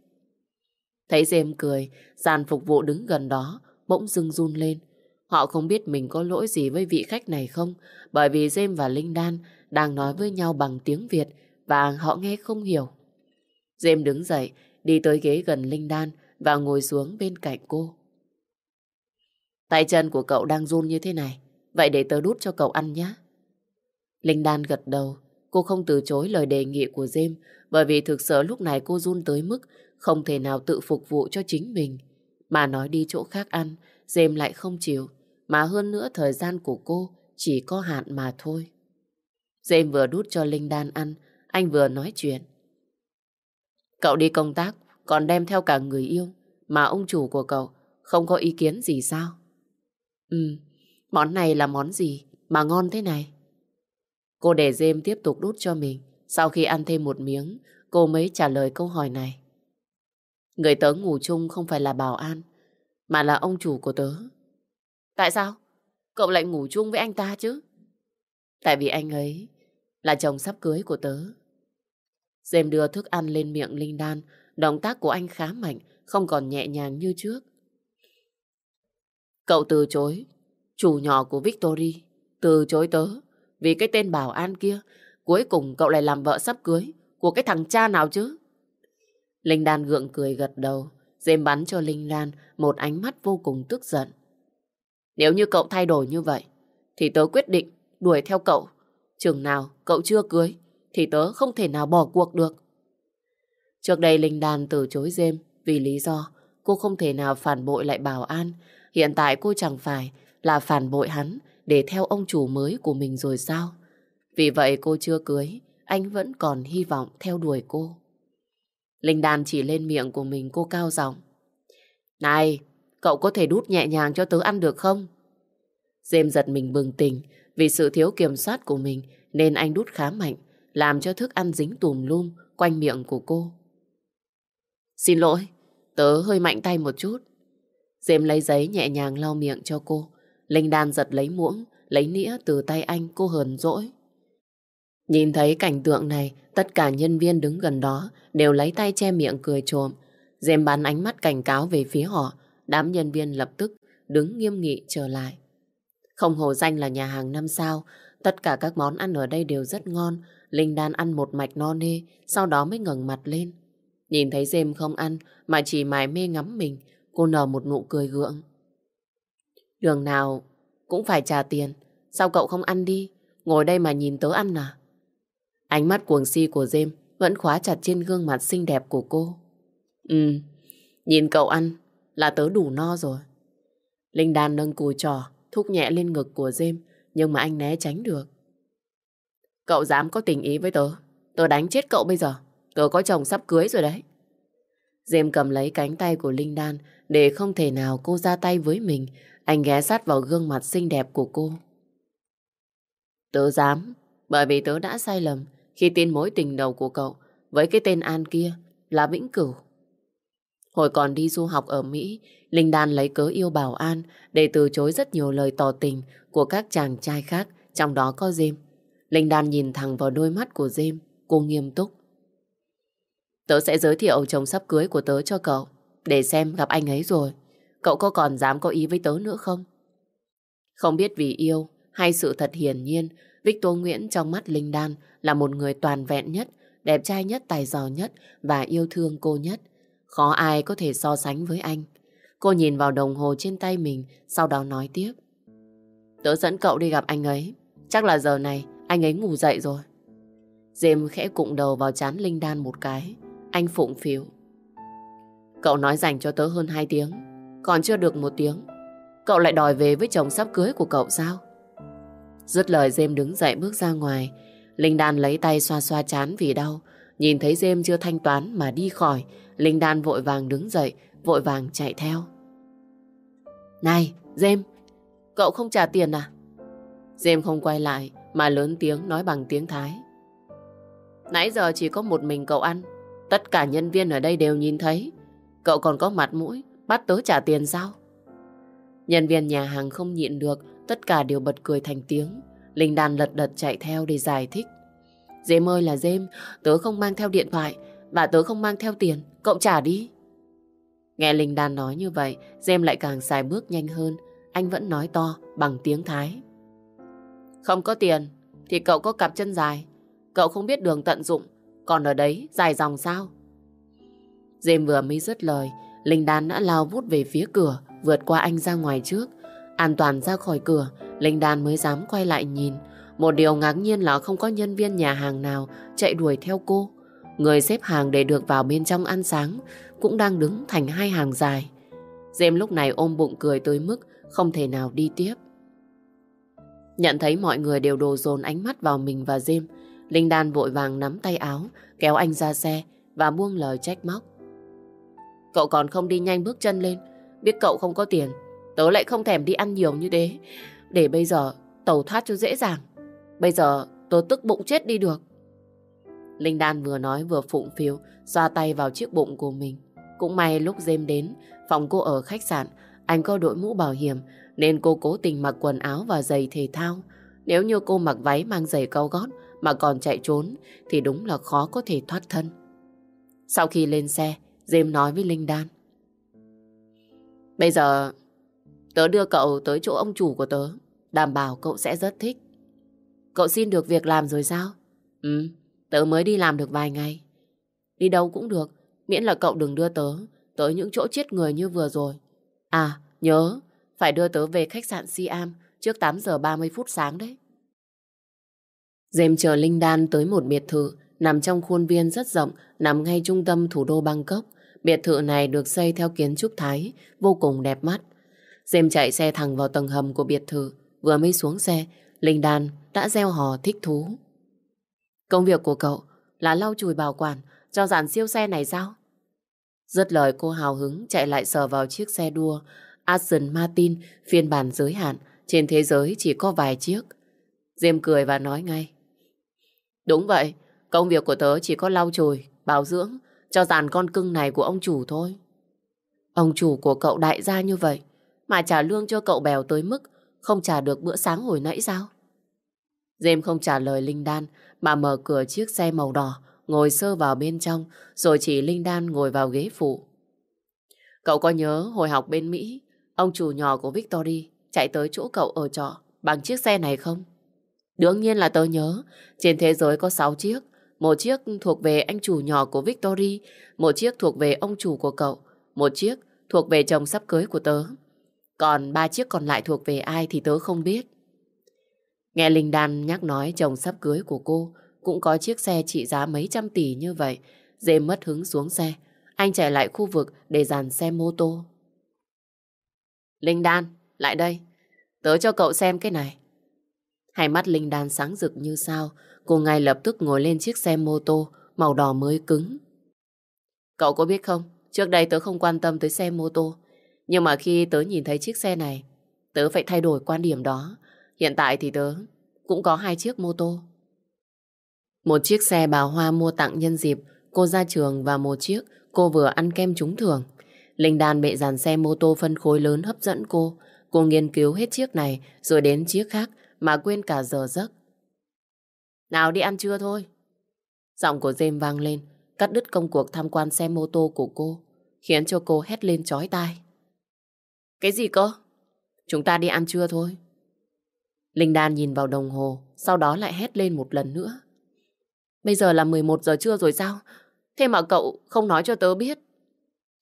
Thấy Dêm cười, dàn phục vụ đứng gần đó, bỗng dưng run lên. Họ không biết mình có lỗi gì với vị khách này không, bởi vì Dêm và Linh Đan đang nói với nhau bằng tiếng Việt và họ nghe không hiểu. Dêm đứng dậy, đi tới ghế gần Linh Đan và ngồi xuống bên cạnh cô. Tay chân của cậu đang run như thế này, vậy để tớ đút cho cậu ăn nhé. Linh Đan gật đầu, cô không từ chối lời đề nghị của Dêm bởi vì thực sự lúc này cô run tới mức không thể nào tự phục vụ cho chính mình. Mà nói đi chỗ khác ăn, Dêm lại không chịu, mà hơn nữa thời gian của cô chỉ có hạn mà thôi. Dêm vừa đút cho Linh Đan ăn, anh vừa nói chuyện. Cậu đi công tác, còn đem theo cả người yêu, mà ông chủ của cậu không có ý kiến gì sao? Ừ, món này là món gì mà ngon thế này? Cô để dêm tiếp tục đút cho mình. Sau khi ăn thêm một miếng, cô mới trả lời câu hỏi này. Người tớ ngủ chung không phải là bảo an, mà là ông chủ của tớ. Tại sao? Cậu lại ngủ chung với anh ta chứ? Tại vì anh ấy là chồng sắp cưới của tớ. Dêm đưa thức ăn lên miệng Linh Đan, động tác của anh khá mạnh, không còn nhẹ nhàng như trước. Cậu từ chối, chủ nhỏ của Victory, từ chối tớ, vì cái tên bảo an kia, cuối cùng cậu lại làm vợ sắp cưới của cái thằng cha nào chứ? Linh Đan gượng cười gật đầu, dêm bắn cho Linh Lan một ánh mắt vô cùng tức giận. Nếu như cậu thay đổi như vậy, thì tớ quyết định đuổi theo cậu. Chừng nào cậu chưa cưới, thì tớ không thể nào bỏ cuộc được. Trước đây Linh Đan từ chối dêm vì lý do cô không thể nào phản bội lại Bảo An. Hiện tại cô chẳng phải là phản bội hắn để theo ông chủ mới của mình rồi sao? Vì vậy cô chưa cưới, anh vẫn còn hy vọng theo đuổi cô. Linh Đan chỉ lên miệng của mình cô cao giọng. Này, cậu có thể đút nhẹ nhàng cho tớ ăn được không? Dêm giật mình bừng tỉnh vì sự thiếu kiểm soát của mình nên anh đút khá mạnh, làm cho thức ăn dính tùm lum quanh miệng của cô. Xin lỗi, tớ hơi mạnh tay một chút. Dêm lấy giấy nhẹ nhàng lau miệng cho cô. Linh Đan giật lấy muỗng, lấy nĩa từ tay anh cô hờn dỗi. Nhìn thấy cảnh tượng này, tất cả nhân viên đứng gần đó đều lấy tay che miệng cười trộm. Dêm bắn ánh mắt cảnh cáo về phía họ, đám nhân viên lập tức đứng nghiêm nghị trở lại. Không hồ danh là nhà hàng năm sao, tất cả các món ăn ở đây đều rất ngon. Linh Đan ăn một mạch no nê, sau đó mới ngẩng mặt lên. Nhìn thấy Dêm không ăn, mà chỉ mải mê ngắm mình, cô nở một nụ cười gượng. Đường nào cũng phải trả tiền, sao cậu không ăn đi, ngồi đây mà nhìn tớ ăn à? Ánh mắt cuồng si của Dêm vẫn khóa chặt trên gương mặt xinh đẹp của cô. Ừ, nhìn cậu ăn là tớ đủ no rồi. Linh Đan nâng cùi trò, thúc nhẹ lên ngực của Dêm, nhưng mà anh né tránh được. Cậu dám có tình ý với tớ, tớ đánh chết cậu bây giờ. Tớ có chồng sắp cưới rồi đấy. Dêm cầm lấy cánh tay của Linh Đan để không thể nào cô ra tay với mình. Anh ghé sát vào gương mặt xinh đẹp của cô. Tớ dám, bởi vì tớ đã sai lầm khi tin mối tình đầu của cậu với cái tên An kia là Vĩnh Cửu. Hồi còn đi du học ở Mỹ, Linh Đan lấy cớ yêu Bảo An để từ chối rất nhiều lời tỏ tình của các chàng trai khác, trong đó có Dêm. Linh Đan nhìn thẳng vào đôi mắt của Diêm, cô nghiêm túc. Tớ sẽ giới thiệu chồng sắp cưới của tớ cho cậu, để xem gặp anh ấy rồi. Cậu có còn dám có ý với tớ nữa không? Không biết vì yêu hay sự thật hiển nhiên, Victor Nguyễn trong mắt Linh Đan là một người toàn vẹn nhất, đẹp trai nhất, tài giỏi nhất và yêu thương cô nhất. Khó ai có thể so sánh với anh. Cô nhìn vào đồng hồ trên tay mình, sau đó nói tiếp. Tớ dẫn cậu đi gặp anh ấy. Chắc là giờ này anh ấy ngủ dậy rồi. Dêm khẽ cụng đầu vào chán Linh Đan một cái. Anh phụng phiếu. Cậu nói dành cho tớ hơn 2 tiếng. Còn chưa được một tiếng. Cậu lại đòi về với chồng sắp cưới của cậu sao? Dứt lời Dêm đứng dậy bước ra ngoài. Linh Đan lấy tay xoa xoa chán vì đau. Nhìn thấy Dêm chưa thanh toán mà đi khỏi. Linh Đan vội vàng đứng dậy, vội vàng chạy theo. Này, Dêm, cậu không trả tiền à? Dêm không quay lại mà lớn tiếng nói bằng tiếng Thái. Nãy giờ chỉ có một mình cậu ăn. Tất cả nhân viên ở đây đều nhìn thấy. Cậu còn có mặt mũi, bắt tớ trả tiền sao? Nhân viên nhà hàng không nhịn được, tất cả đều bật cười thành tiếng. Linh đàn lật đật chạy theo để giải thích. Dêm ơi là Dêm, tớ không mang theo điện thoại và tớ không mang theo tiền, cậu trả đi. Nghe Linh Đan nói như vậy, Dêm lại càng xài bước nhanh hơn. Anh vẫn nói to bằng tiếng Thái. Không có tiền, thì cậu có cặp chân dài. Cậu không biết đường tận dụng, còn ở đấy dài dòng sao? Dêm vừa mới dứt lời, Linh Đan đã lao vút về phía cửa, vượt qua anh ra ngoài trước. An toàn ra khỏi cửa, Linh Đan mới dám quay lại nhìn. Một điều ngạc nhiên là không có nhân viên nhà hàng nào chạy đuổi theo cô. Người xếp hàng để được vào bên trong ăn sáng cũng đang đứng thành hai hàng dài. Dêm lúc này ôm bụng cười tới mức không thể nào đi tiếp. Nhận thấy mọi người đều đồ dồn ánh mắt vào mình và Dêm, Linh Đan vội vàng nắm tay áo, kéo anh ra xe và buông lời trách móc. Cậu còn không đi nhanh bước chân lên, biết cậu không có tiền, tớ lại không thèm đi ăn nhiều như thế, để bây giờ tàu thoát cho dễ dàng. Bây giờ tớ tức bụng chết đi được. Linh Đan vừa nói vừa phụng phiếu, xoa tay vào chiếc bụng của mình. Cũng may lúc dêm đến, phòng cô ở khách sạn, anh có đội mũ bảo hiểm, nên cô cố tình mặc quần áo và giày thể thao. Nếu như cô mặc váy mang giày cao gót mà còn chạy trốn, thì đúng là khó có thể thoát thân. Sau khi lên xe, Dêm nói với Linh Đan. Bây giờ, tớ đưa cậu tới chỗ ông chủ của tớ, đảm bảo cậu sẽ rất thích. Cậu xin được việc làm rồi sao? Ừ, tớ mới đi làm được vài ngày. Đi đâu cũng được, miễn là cậu đừng đưa tớ tới những chỗ chết người như vừa rồi. À, nhớ, phải đưa tớ về khách sạn Siam trước 8 giờ 30 phút sáng đấy. Dêm chờ Linh Đan tới một biệt thự nằm trong khuôn viên rất rộng, nằm ngay trung tâm thủ đô Bangkok. Biệt thự này được xây theo kiến trúc Thái, vô cùng đẹp mắt. Dêm chạy xe thẳng vào tầng hầm của biệt thự. Vừa mới xuống xe, Linh Đan đã gieo hò thích thú. Công việc của cậu là lau chùi bảo quản cho dàn siêu xe này sao? Dứt lời cô hào hứng chạy lại sờ vào chiếc xe đua Aston Martin phiên bản giới hạn trên thế giới chỉ có vài chiếc. Diêm cười và nói ngay. Đúng vậy, công việc của tớ chỉ có lau chùi, bảo dưỡng cho dàn con cưng này của ông chủ thôi. Ông chủ của cậu đại gia như vậy mà trả lương cho cậu bèo tới mức không trả được bữa sáng hồi nãy sao? Dêm không trả lời Linh Đan mà mở cửa chiếc xe màu đỏ ngồi sơ vào bên trong rồi chỉ Linh Đan ngồi vào ghế phụ. Cậu có nhớ hồi học bên Mỹ ông chủ nhỏ của Victory chạy tới chỗ cậu ở trọ bằng chiếc xe này không? Đương nhiên là tớ nhớ, trên thế giới có 6 chiếc, một chiếc thuộc về anh chủ nhỏ của Victory, một chiếc thuộc về ông chủ của cậu, một chiếc thuộc về chồng sắp cưới của tớ. Còn ba chiếc còn lại thuộc về ai thì tớ không biết. Nghe Linh Đan nhắc nói chồng sắp cưới của cô cũng có chiếc xe trị giá mấy trăm tỷ như vậy, dê mất hứng xuống xe. Anh chạy lại khu vực để dàn xe mô tô. Linh Đan, lại đây. Tớ cho cậu xem cái này. Hai mắt Linh Đan sáng rực như sao, cô ngay lập tức ngồi lên chiếc xe mô tô màu đỏ mới cứng. Cậu có biết không, trước đây tớ không quan tâm tới xe mô tô, nhưng mà khi tớ nhìn thấy chiếc xe này, tớ phải thay đổi quan điểm đó. Hiện tại thì tớ cũng có hai chiếc mô tô. Một chiếc xe bà Hoa mua tặng nhân dịp cô ra trường và một chiếc cô vừa ăn kem trúng thưởng. Linh Đan bệ dàn xe mô tô phân khối lớn hấp dẫn cô. Cô nghiên cứu hết chiếc này rồi đến chiếc khác mà quên cả giờ giấc. Nào đi ăn trưa thôi. Giọng của Dêm vang lên, cắt đứt công cuộc tham quan xe mô tô của cô, khiến cho cô hét lên chói tai. Cái gì cơ? Chúng ta đi ăn trưa thôi. Linh Đan nhìn vào đồng hồ, sau đó lại hét lên một lần nữa. Bây giờ là 11 giờ trưa rồi sao? Thế mà cậu không nói cho tớ biết.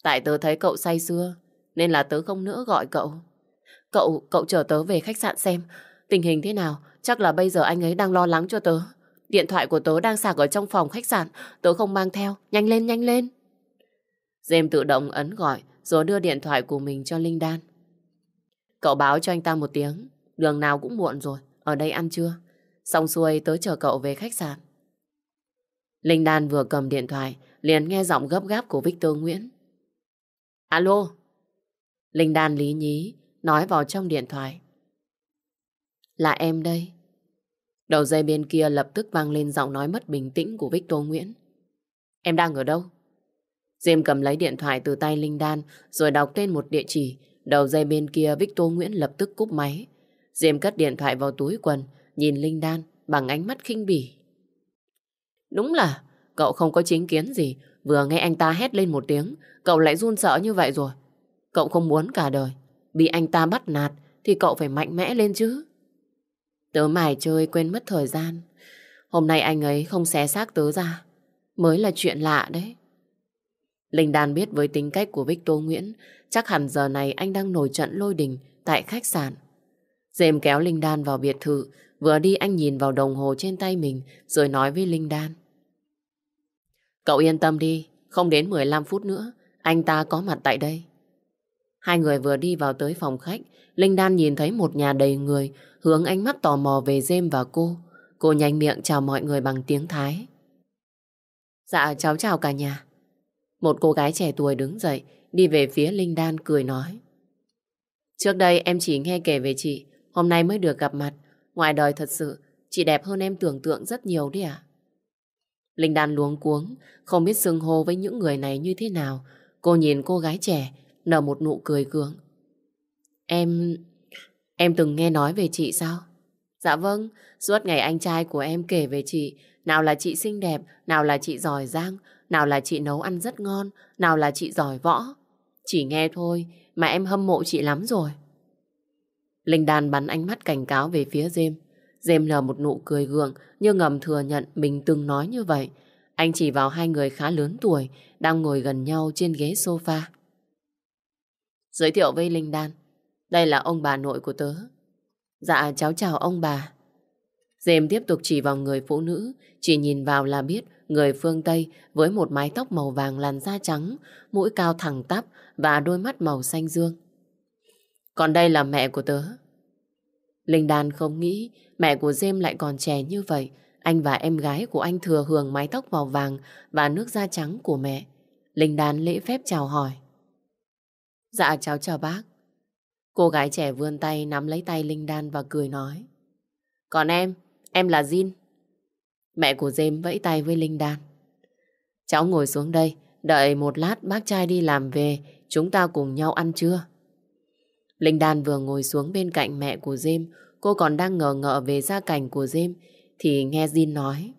Tại tớ thấy cậu say xưa, nên là tớ không nữa gọi cậu. Cậu, cậu chờ tớ về khách sạn xem. Tình hình thế nào? Chắc là bây giờ anh ấy đang lo lắng cho tớ. Điện thoại của tớ đang sạc ở trong phòng khách sạn. Tớ không mang theo. Nhanh lên, nhanh lên. Dêm tự động ấn gọi rồi đưa điện thoại của mình cho Linh Đan. Cậu báo cho anh ta một tiếng. Đường nào cũng muộn rồi. Ở đây ăn trưa. Xong xuôi tớ chờ cậu về khách sạn. Linh Đan vừa cầm điện thoại liền nghe giọng gấp gáp của Victor Nguyễn. Alo. Linh Đan lý nhí nói vào trong điện thoại. Là em đây. Đầu dây bên kia lập tức vang lên giọng nói mất bình tĩnh của Victor Nguyễn. Em đang ở đâu? Diêm cầm lấy điện thoại từ tay Linh Đan rồi đọc tên một địa chỉ. Đầu dây bên kia Victor Nguyễn lập tức cúp máy. Diêm cất điện thoại vào túi quần, nhìn Linh Đan bằng ánh mắt khinh bỉ. Đúng là cậu không có chính kiến gì. Vừa nghe anh ta hét lên một tiếng, cậu lại run sợ như vậy rồi. Cậu không muốn cả đời. Bị anh ta bắt nạt thì cậu phải mạnh mẽ lên chứ. Tớ mải chơi quên mất thời gian. Hôm nay anh ấy không xé xác tớ ra. Mới là chuyện lạ đấy. Linh Đan biết với tính cách của Victor Nguyễn, chắc hẳn giờ này anh đang nổi trận lôi đình tại khách sạn. Dèm kéo Linh Đan vào biệt thự, vừa đi anh nhìn vào đồng hồ trên tay mình rồi nói với Linh Đan. Cậu yên tâm đi, không đến 15 phút nữa, anh ta có mặt tại đây. Hai người vừa đi vào tới phòng khách, Linh Đan nhìn thấy một nhà đầy người, hướng ánh mắt tò mò về Dêm và cô. Cô nhanh miệng chào mọi người bằng tiếng Thái. Dạ, cháu chào cả nhà. Một cô gái trẻ tuổi đứng dậy, đi về phía Linh Đan cười nói. Trước đây em chỉ nghe kể về chị, hôm nay mới được gặp mặt. Ngoài đời thật sự, chị đẹp hơn em tưởng tượng rất nhiều đấy à? Linh Đan luống cuống, không biết xưng hô với những người này như thế nào. Cô nhìn cô gái trẻ, nở một nụ cười gượng. Em... em từng nghe nói về chị sao? Dạ vâng, suốt ngày anh trai của em kể về chị. Nào là chị xinh đẹp, nào là chị giỏi giang, nào là chị nấu ăn rất ngon, nào là chị giỏi võ. Chỉ nghe thôi mà em hâm mộ chị lắm rồi. Linh Đan bắn ánh mắt cảnh cáo về phía Dêm. Dêm nở một nụ cười gượng như ngầm thừa nhận mình từng nói như vậy. Anh chỉ vào hai người khá lớn tuổi đang ngồi gần nhau trên ghế sofa. Giới thiệu với Linh Đan. Đây là ông bà nội của tớ. Dạ cháu chào ông bà. Dêm tiếp tục chỉ vào người phụ nữ, chỉ nhìn vào là biết người phương Tây với một mái tóc màu vàng làn da trắng, mũi cao thẳng tắp và đôi mắt màu xanh dương. Còn đây là mẹ của tớ. Linh Đan không nghĩ mẹ của Dêm lại còn trẻ như vậy. Anh và em gái của anh thừa hưởng mái tóc màu vàng và nước da trắng của mẹ. Linh Đan lễ phép chào hỏi. Dạ cháu chào bác. Cô gái trẻ vươn tay nắm lấy tay Linh Đan và cười nói. Còn em, em là Jin. Mẹ của Dêm vẫy tay với Linh Đan. Cháu ngồi xuống đây, đợi một lát bác trai đi làm về, chúng ta cùng nhau ăn trưa. Linh Đan vừa ngồi xuống bên cạnh mẹ của Dêm, cô còn đang ngờ ngợ về gia cảnh của Dêm, thì nghe Jin nói.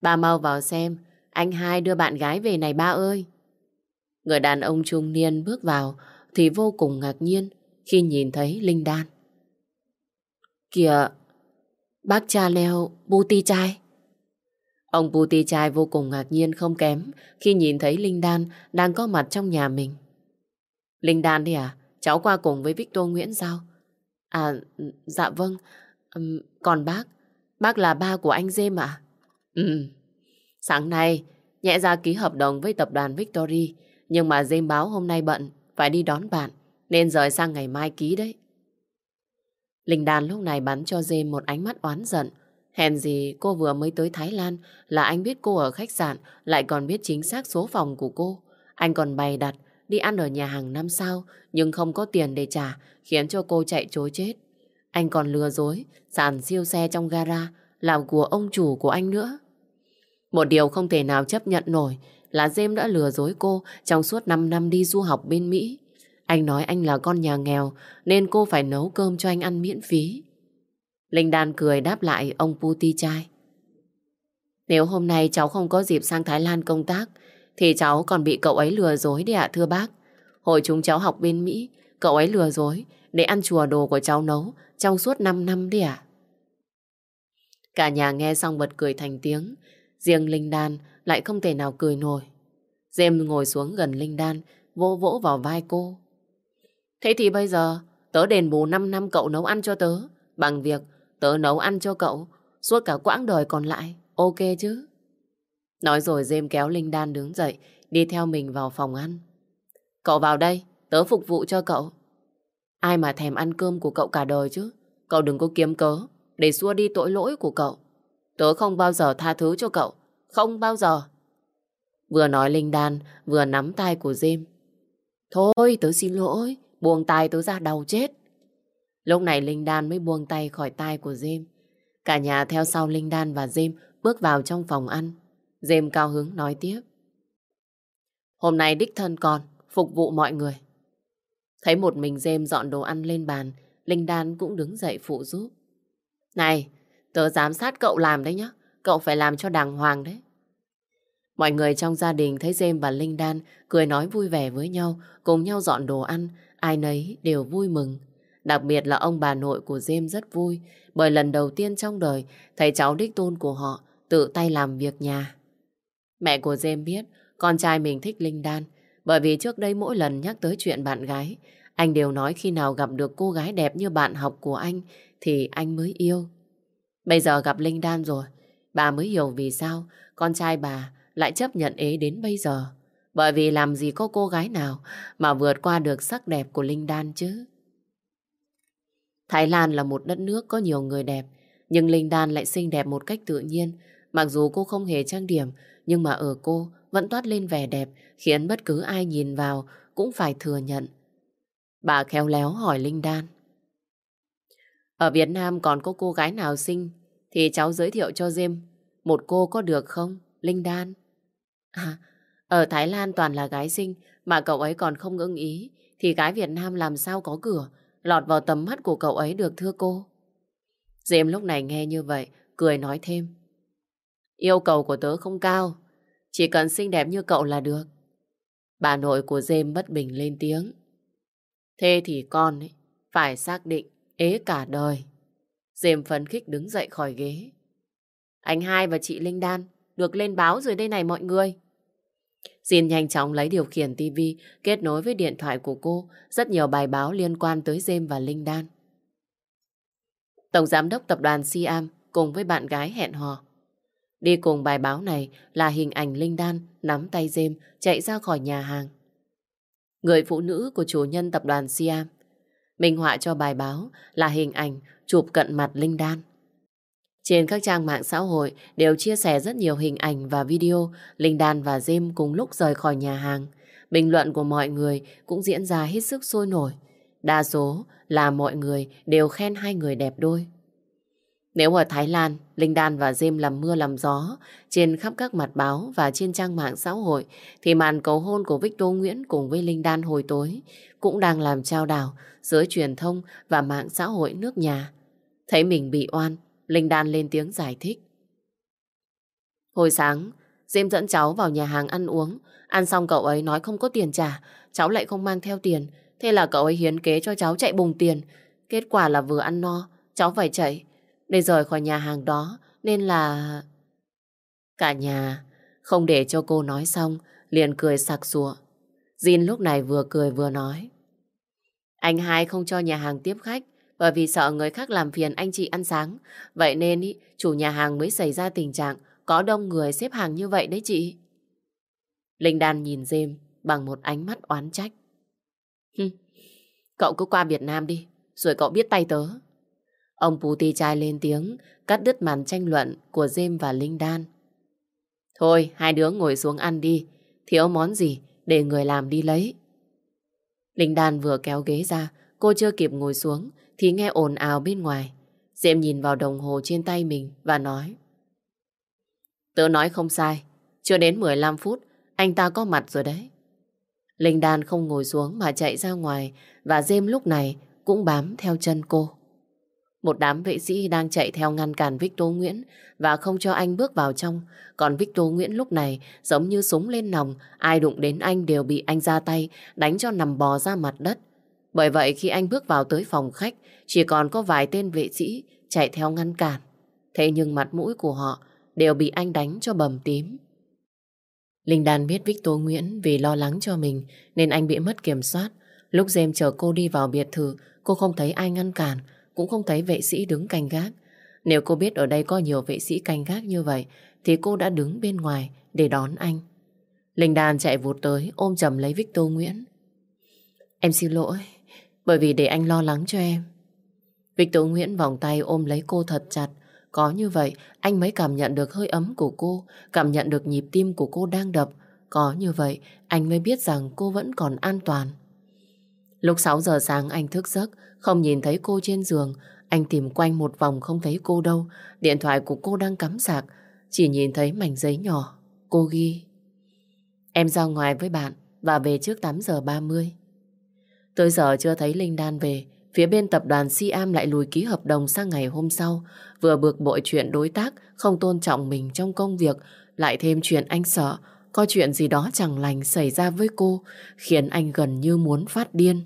Ba mau vào xem, anh hai đưa bạn gái về này ba ơi. Người đàn ông trung niên bước vào thì vô cùng ngạc nhiên khi nhìn thấy Linh Đan. Kìa, bác cha leo Buti trai. Ông Buti trai vô cùng ngạc nhiên không kém khi nhìn thấy Linh Đan đang có mặt trong nhà mình. Linh Đan đi à? Cháu qua cùng với Victor Nguyễn sao? À, dạ vâng. Uhm, còn bác, bác là ba của anh Dêm à? Ừ. Sáng nay, nhẹ ra ký hợp đồng với tập đoàn Victory nhưng mà Dêm báo hôm nay bận, phải đi đón bạn, nên rời sang ngày mai ký đấy. Linh Đan lúc này bắn cho dê một ánh mắt oán giận. Hèn gì cô vừa mới tới Thái Lan là anh biết cô ở khách sạn, lại còn biết chính xác số phòng của cô. Anh còn bày đặt đi ăn ở nhà hàng năm sao, nhưng không có tiền để trả, khiến cho cô chạy chối chết. Anh còn lừa dối, sàn siêu xe trong gara là của ông chủ của anh nữa. Một điều không thể nào chấp nhận nổi là James đã lừa dối cô trong suốt 5 năm đi du học bên Mỹ. Anh nói anh là con nhà nghèo nên cô phải nấu cơm cho anh ăn miễn phí. Linh Đan cười đáp lại ông Puti trai. Nếu hôm nay cháu không có dịp sang Thái Lan công tác, thì cháu còn bị cậu ấy lừa dối đấy ạ thưa bác. Hồi chúng cháu học bên Mỹ, cậu ấy lừa dối để ăn chùa đồ của cháu nấu trong suốt 5 năm đấy ạ. Cả nhà nghe xong bật cười thành tiếng, riêng Linh Đan lại không thể nào cười nổi. Dêm ngồi xuống gần Linh Đan, vỗ vỗ vào vai cô. Thế thì bây giờ, tớ đền bù 5 năm cậu nấu ăn cho tớ, bằng việc tớ nấu ăn cho cậu suốt cả quãng đời còn lại. Ok chứ? Nói rồi Dêm kéo Linh Đan đứng dậy, đi theo mình vào phòng ăn. Cậu vào đây, tớ phục vụ cho cậu. Ai mà thèm ăn cơm của cậu cả đời chứ? Cậu đừng có kiếm cớ để xua đi tội lỗi của cậu. Tớ không bao giờ tha thứ cho cậu. Không bao giờ. Vừa nói Linh Đan, vừa nắm tay của Dêm. Thôi, tớ xin lỗi. Buông tay tớ ra đầu chết. Lúc này Linh Đan mới buông tay khỏi tay của Dêm. Cả nhà theo sau Linh Đan và Dêm bước vào trong phòng ăn. Dêm cao hứng nói tiếp. Hôm nay đích thân còn phục vụ mọi người. Thấy một mình Dêm dọn đồ ăn lên bàn, Linh Đan cũng đứng dậy phụ giúp. Này, tớ giám sát cậu làm đấy nhá. Cậu phải làm cho đàng hoàng đấy. Mọi người trong gia đình thấy Dêm và Linh Đan cười nói vui vẻ với nhau, cùng nhau dọn đồ ăn, ai nấy đều vui mừng. Đặc biệt là ông bà nội của Dêm rất vui, bởi lần đầu tiên trong đời thấy cháu đích tôn của họ tự tay làm việc nhà. Mẹ của Dêm biết con trai mình thích Linh Đan, bởi vì trước đây mỗi lần nhắc tới chuyện bạn gái, anh đều nói khi nào gặp được cô gái đẹp như bạn học của anh thì anh mới yêu. Bây giờ gặp Linh Đan rồi, bà mới hiểu vì sao con trai bà lại chấp nhận ế đến bây giờ. Bởi vì làm gì có cô gái nào mà vượt qua được sắc đẹp của Linh Đan chứ. Thái Lan là một đất nước có nhiều người đẹp, nhưng Linh Đan lại xinh đẹp một cách tự nhiên. Mặc dù cô không hề trang điểm, nhưng mà ở cô vẫn toát lên vẻ đẹp, khiến bất cứ ai nhìn vào cũng phải thừa nhận. Bà khéo léo hỏi Linh Đan. Ở Việt Nam còn có cô gái nào xinh, thì cháu giới thiệu cho Diêm một cô có được không, Linh Đan? À, ở Thái Lan toàn là gái xinh, mà cậu ấy còn không ưng ý, thì gái Việt Nam làm sao có cửa, lọt vào tầm mắt của cậu ấy được thưa cô. Diêm lúc này nghe như vậy, cười nói thêm. Yêu cầu của tớ không cao, chỉ cần xinh đẹp như cậu là được. Bà nội của Dêm bất bình lên tiếng. Thế thì con ấy, phải xác định ế cả đời. Diệm phấn khích đứng dậy khỏi ghế. Anh hai và chị Linh Đan được lên báo rồi đây này mọi người. Diên nhanh chóng lấy điều khiển TV kết nối với điện thoại của cô, rất nhiều bài báo liên quan tới Dêm và Linh Đan. Tổng giám đốc tập đoàn Siam cùng với bạn gái hẹn hò. Đi cùng bài báo này là hình ảnh Linh Đan nắm tay Dêm chạy ra khỏi nhà hàng. Người phụ nữ của chủ nhân tập đoàn Siam. Minh họa cho bài báo là hình ảnh chụp cận mặt Linh Đan. Trên các trang mạng xã hội đều chia sẻ rất nhiều hình ảnh và video Linh Đan và Jem cùng lúc rời khỏi nhà hàng. Bình luận của mọi người cũng diễn ra hết sức sôi nổi. Đa số là mọi người đều khen hai người đẹp đôi. Nếu ở Thái Lan, Linh Đan và Jem làm mưa làm gió trên khắp các mặt báo và trên trang mạng xã hội thì màn cầu hôn của Victor Nguyễn cùng với Linh Đan hồi tối cũng đang làm trao đảo giới truyền thông và mạng xã hội nước nhà. Thấy mình bị oan, Linh Đan lên tiếng giải thích. Hồi sáng, Diêm dẫn cháu vào nhà hàng ăn uống. Ăn xong cậu ấy nói không có tiền trả. Cháu lại không mang theo tiền. Thế là cậu ấy hiến kế cho cháu chạy bùng tiền. Kết quả là vừa ăn no, cháu phải chạy. Để rời khỏi nhà hàng đó. Nên là... Cả nhà không để cho cô nói xong, liền cười sặc sụa. Jin lúc này vừa cười vừa nói. Anh hai không cho nhà hàng tiếp khách, bởi vì sợ người khác làm phiền anh chị ăn sáng. Vậy nên ý, chủ nhà hàng mới xảy ra tình trạng có đông người xếp hàng như vậy đấy chị. Linh Đan nhìn Dêm bằng một ánh mắt oán trách. Hừ, cậu cứ qua Việt Nam đi, rồi cậu biết tay tớ. Ông Puti trai lên tiếng, cắt đứt màn tranh luận của Dêm và Linh Đan. Thôi, hai đứa ngồi xuống ăn đi, thiếu món gì để người làm đi lấy. Linh Đan vừa kéo ghế ra, cô chưa kịp ngồi xuống thì nghe ồn ào bên ngoài. Diệm nhìn vào đồng hồ trên tay mình và nói Tớ nói không sai, chưa đến 15 phút anh ta có mặt rồi đấy. Linh Đan không ngồi xuống mà chạy ra ngoài và Diêm lúc này cũng bám theo chân cô. Một đám vệ sĩ đang chạy theo ngăn cản Victor Nguyễn và không cho anh bước vào trong. Còn Victor Nguyễn lúc này giống như súng lên nòng, ai đụng đến anh đều bị anh ra tay, đánh cho nằm bò ra mặt đất. Bởi vậy khi anh bước vào tới phòng khách, chỉ còn có vài tên vệ sĩ chạy theo ngăn cản. Thế nhưng mặt mũi của họ đều bị anh đánh cho bầm tím. Linh Đan biết Victor Nguyễn vì lo lắng cho mình nên anh bị mất kiểm soát. Lúc Dêm chờ cô đi vào biệt thự, cô không thấy ai ngăn cản, cũng không thấy vệ sĩ đứng canh gác. Nếu cô biết ở đây có nhiều vệ sĩ canh gác như vậy, thì cô đã đứng bên ngoài để đón anh. Linh Đan chạy vụt tới, ôm chầm lấy Victor Nguyễn. Em xin lỗi, bởi vì để anh lo lắng cho em. Victor Nguyễn vòng tay ôm lấy cô thật chặt. Có như vậy, anh mới cảm nhận được hơi ấm của cô, cảm nhận được nhịp tim của cô đang đập. Có như vậy, anh mới biết rằng cô vẫn còn an toàn. Lúc 6 giờ sáng anh thức giấc, không nhìn thấy cô trên giường. Anh tìm quanh một vòng không thấy cô đâu. Điện thoại của cô đang cắm sạc, chỉ nhìn thấy mảnh giấy nhỏ. Cô ghi. Em ra ngoài với bạn và về trước 8 giờ 30. Tới giờ chưa thấy Linh Đan về, phía bên tập đoàn Siam lại lùi ký hợp đồng sang ngày hôm sau. Vừa bực bội chuyện đối tác không tôn trọng mình trong công việc, lại thêm chuyện anh sợ có chuyện gì đó chẳng lành xảy ra với cô, khiến anh gần như muốn phát điên.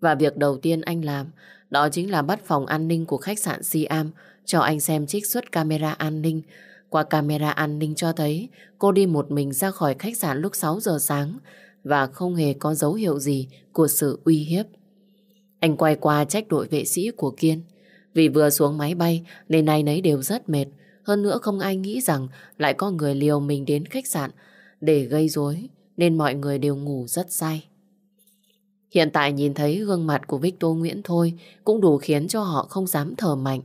Và việc đầu tiên anh làm, đó chính là bắt phòng an ninh của khách sạn Siam, cho anh xem trích xuất camera an ninh. Qua camera an ninh cho thấy, cô đi một mình ra khỏi khách sạn lúc 6 giờ sáng và không hề có dấu hiệu gì của sự uy hiếp. Anh quay qua trách đội vệ sĩ của Kiên. Vì vừa xuống máy bay, nên nay nấy đều rất mệt. Hơn nữa không ai nghĩ rằng lại có người liều mình đến khách sạn để gây rối, nên mọi người đều ngủ rất say. Hiện tại nhìn thấy gương mặt của Victor Nguyễn thôi cũng đủ khiến cho họ không dám thở mạnh.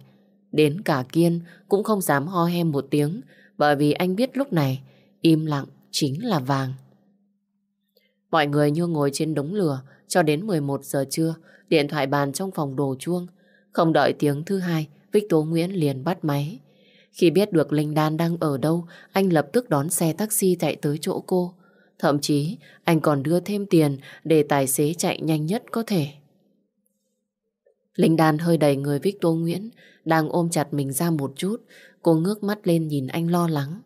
Đến cả Kiên cũng không dám ho hem một tiếng bởi vì anh biết lúc này im lặng chính là vàng. Mọi người như ngồi trên đống lửa cho đến 11 giờ trưa, điện thoại bàn trong phòng đồ chuông. Không đợi tiếng thứ hai, Victor Nguyễn liền bắt máy. Khi biết được Linh Đan đang ở đâu, anh lập tức đón xe taxi chạy tới chỗ cô. Thậm chí, anh còn đưa thêm tiền để tài xế chạy nhanh nhất có thể. Linh Đan hơi đẩy người Victor Nguyễn, đang ôm chặt mình ra một chút. Cô ngước mắt lên nhìn anh lo lắng.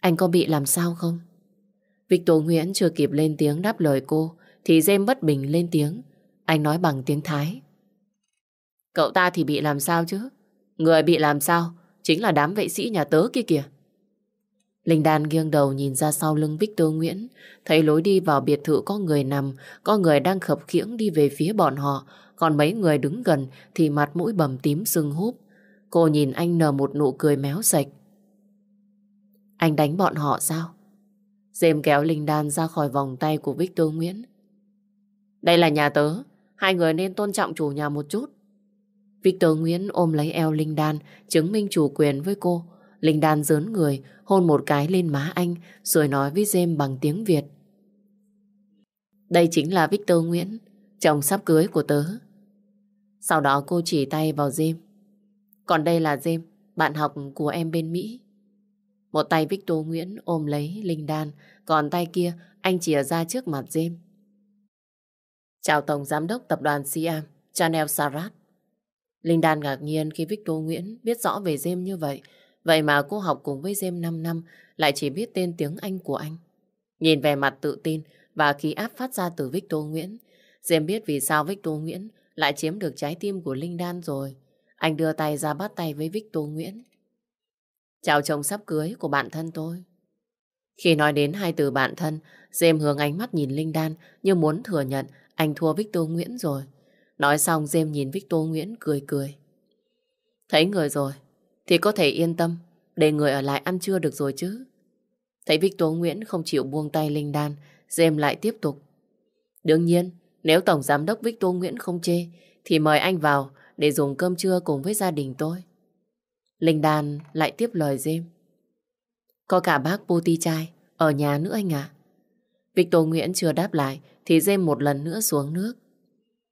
Anh có bị làm sao không? Victor Nguyễn chưa kịp lên tiếng đáp lời cô, thì James bất bình lên tiếng. Anh nói bằng tiếng Thái. Cậu ta thì bị làm sao chứ? Người bị làm sao? Chính là đám vệ sĩ nhà tớ kia kìa. Linh Đan nghiêng đầu nhìn ra sau lưng Victor Nguyễn, thấy lối đi vào biệt thự có người nằm, có người đang khập khiễng đi về phía bọn họ, còn mấy người đứng gần thì mặt mũi bầm tím sưng húp. Cô nhìn anh nở một nụ cười méo sạch. Anh đánh bọn họ sao? Dêm kéo Linh Đan ra khỏi vòng tay của Victor Nguyễn. Đây là nhà tớ, hai người nên tôn trọng chủ nhà một chút. Victor Nguyễn ôm lấy eo Linh Đan, chứng minh chủ quyền với cô. Linh Đan dớn người, hôn một cái lên má anh, rồi nói với Jem bằng tiếng Việt. Đây chính là Victor Nguyễn, chồng sắp cưới của tớ. Sau đó cô chỉ tay vào Jem. Còn đây là Jem, bạn học của em bên Mỹ. Một tay Victor Nguyễn ôm lấy Linh Đan, còn tay kia anh chìa ra trước mặt Jem. Chào Tổng Giám đốc Tập đoàn Siam, Chanel Sarat. Linh Đan ngạc nhiên khi Victor Nguyễn biết rõ về Jem như vậy. Vậy mà cô học cùng với Dêm 5 năm lại chỉ biết tên tiếng Anh của anh. Nhìn về mặt tự tin và khí áp phát ra từ Victor Nguyễn, Dêm biết vì sao Victor Nguyễn lại chiếm được trái tim của Linh Đan rồi. Anh đưa tay ra bắt tay với Victor Nguyễn. Chào chồng sắp cưới của bạn thân tôi. Khi nói đến hai từ bạn thân, Dêm hướng ánh mắt nhìn Linh Đan như muốn thừa nhận anh thua Victor Nguyễn rồi. Nói xong Dêm nhìn Victor Nguyễn cười cười. Thấy người rồi, thì có thể yên tâm, để người ở lại ăn trưa được rồi chứ. Thấy Victor Nguyễn không chịu buông tay Linh Đan, Dêm lại tiếp tục. Đương nhiên, nếu Tổng Giám đốc Victor Nguyễn không chê, thì mời anh vào để dùng cơm trưa cùng với gia đình tôi. Linh Đan lại tiếp lời Dêm. Có cả bác Puti trai ở nhà nữa anh ạ. Victor Nguyễn chưa đáp lại thì Dêm một lần nữa xuống nước.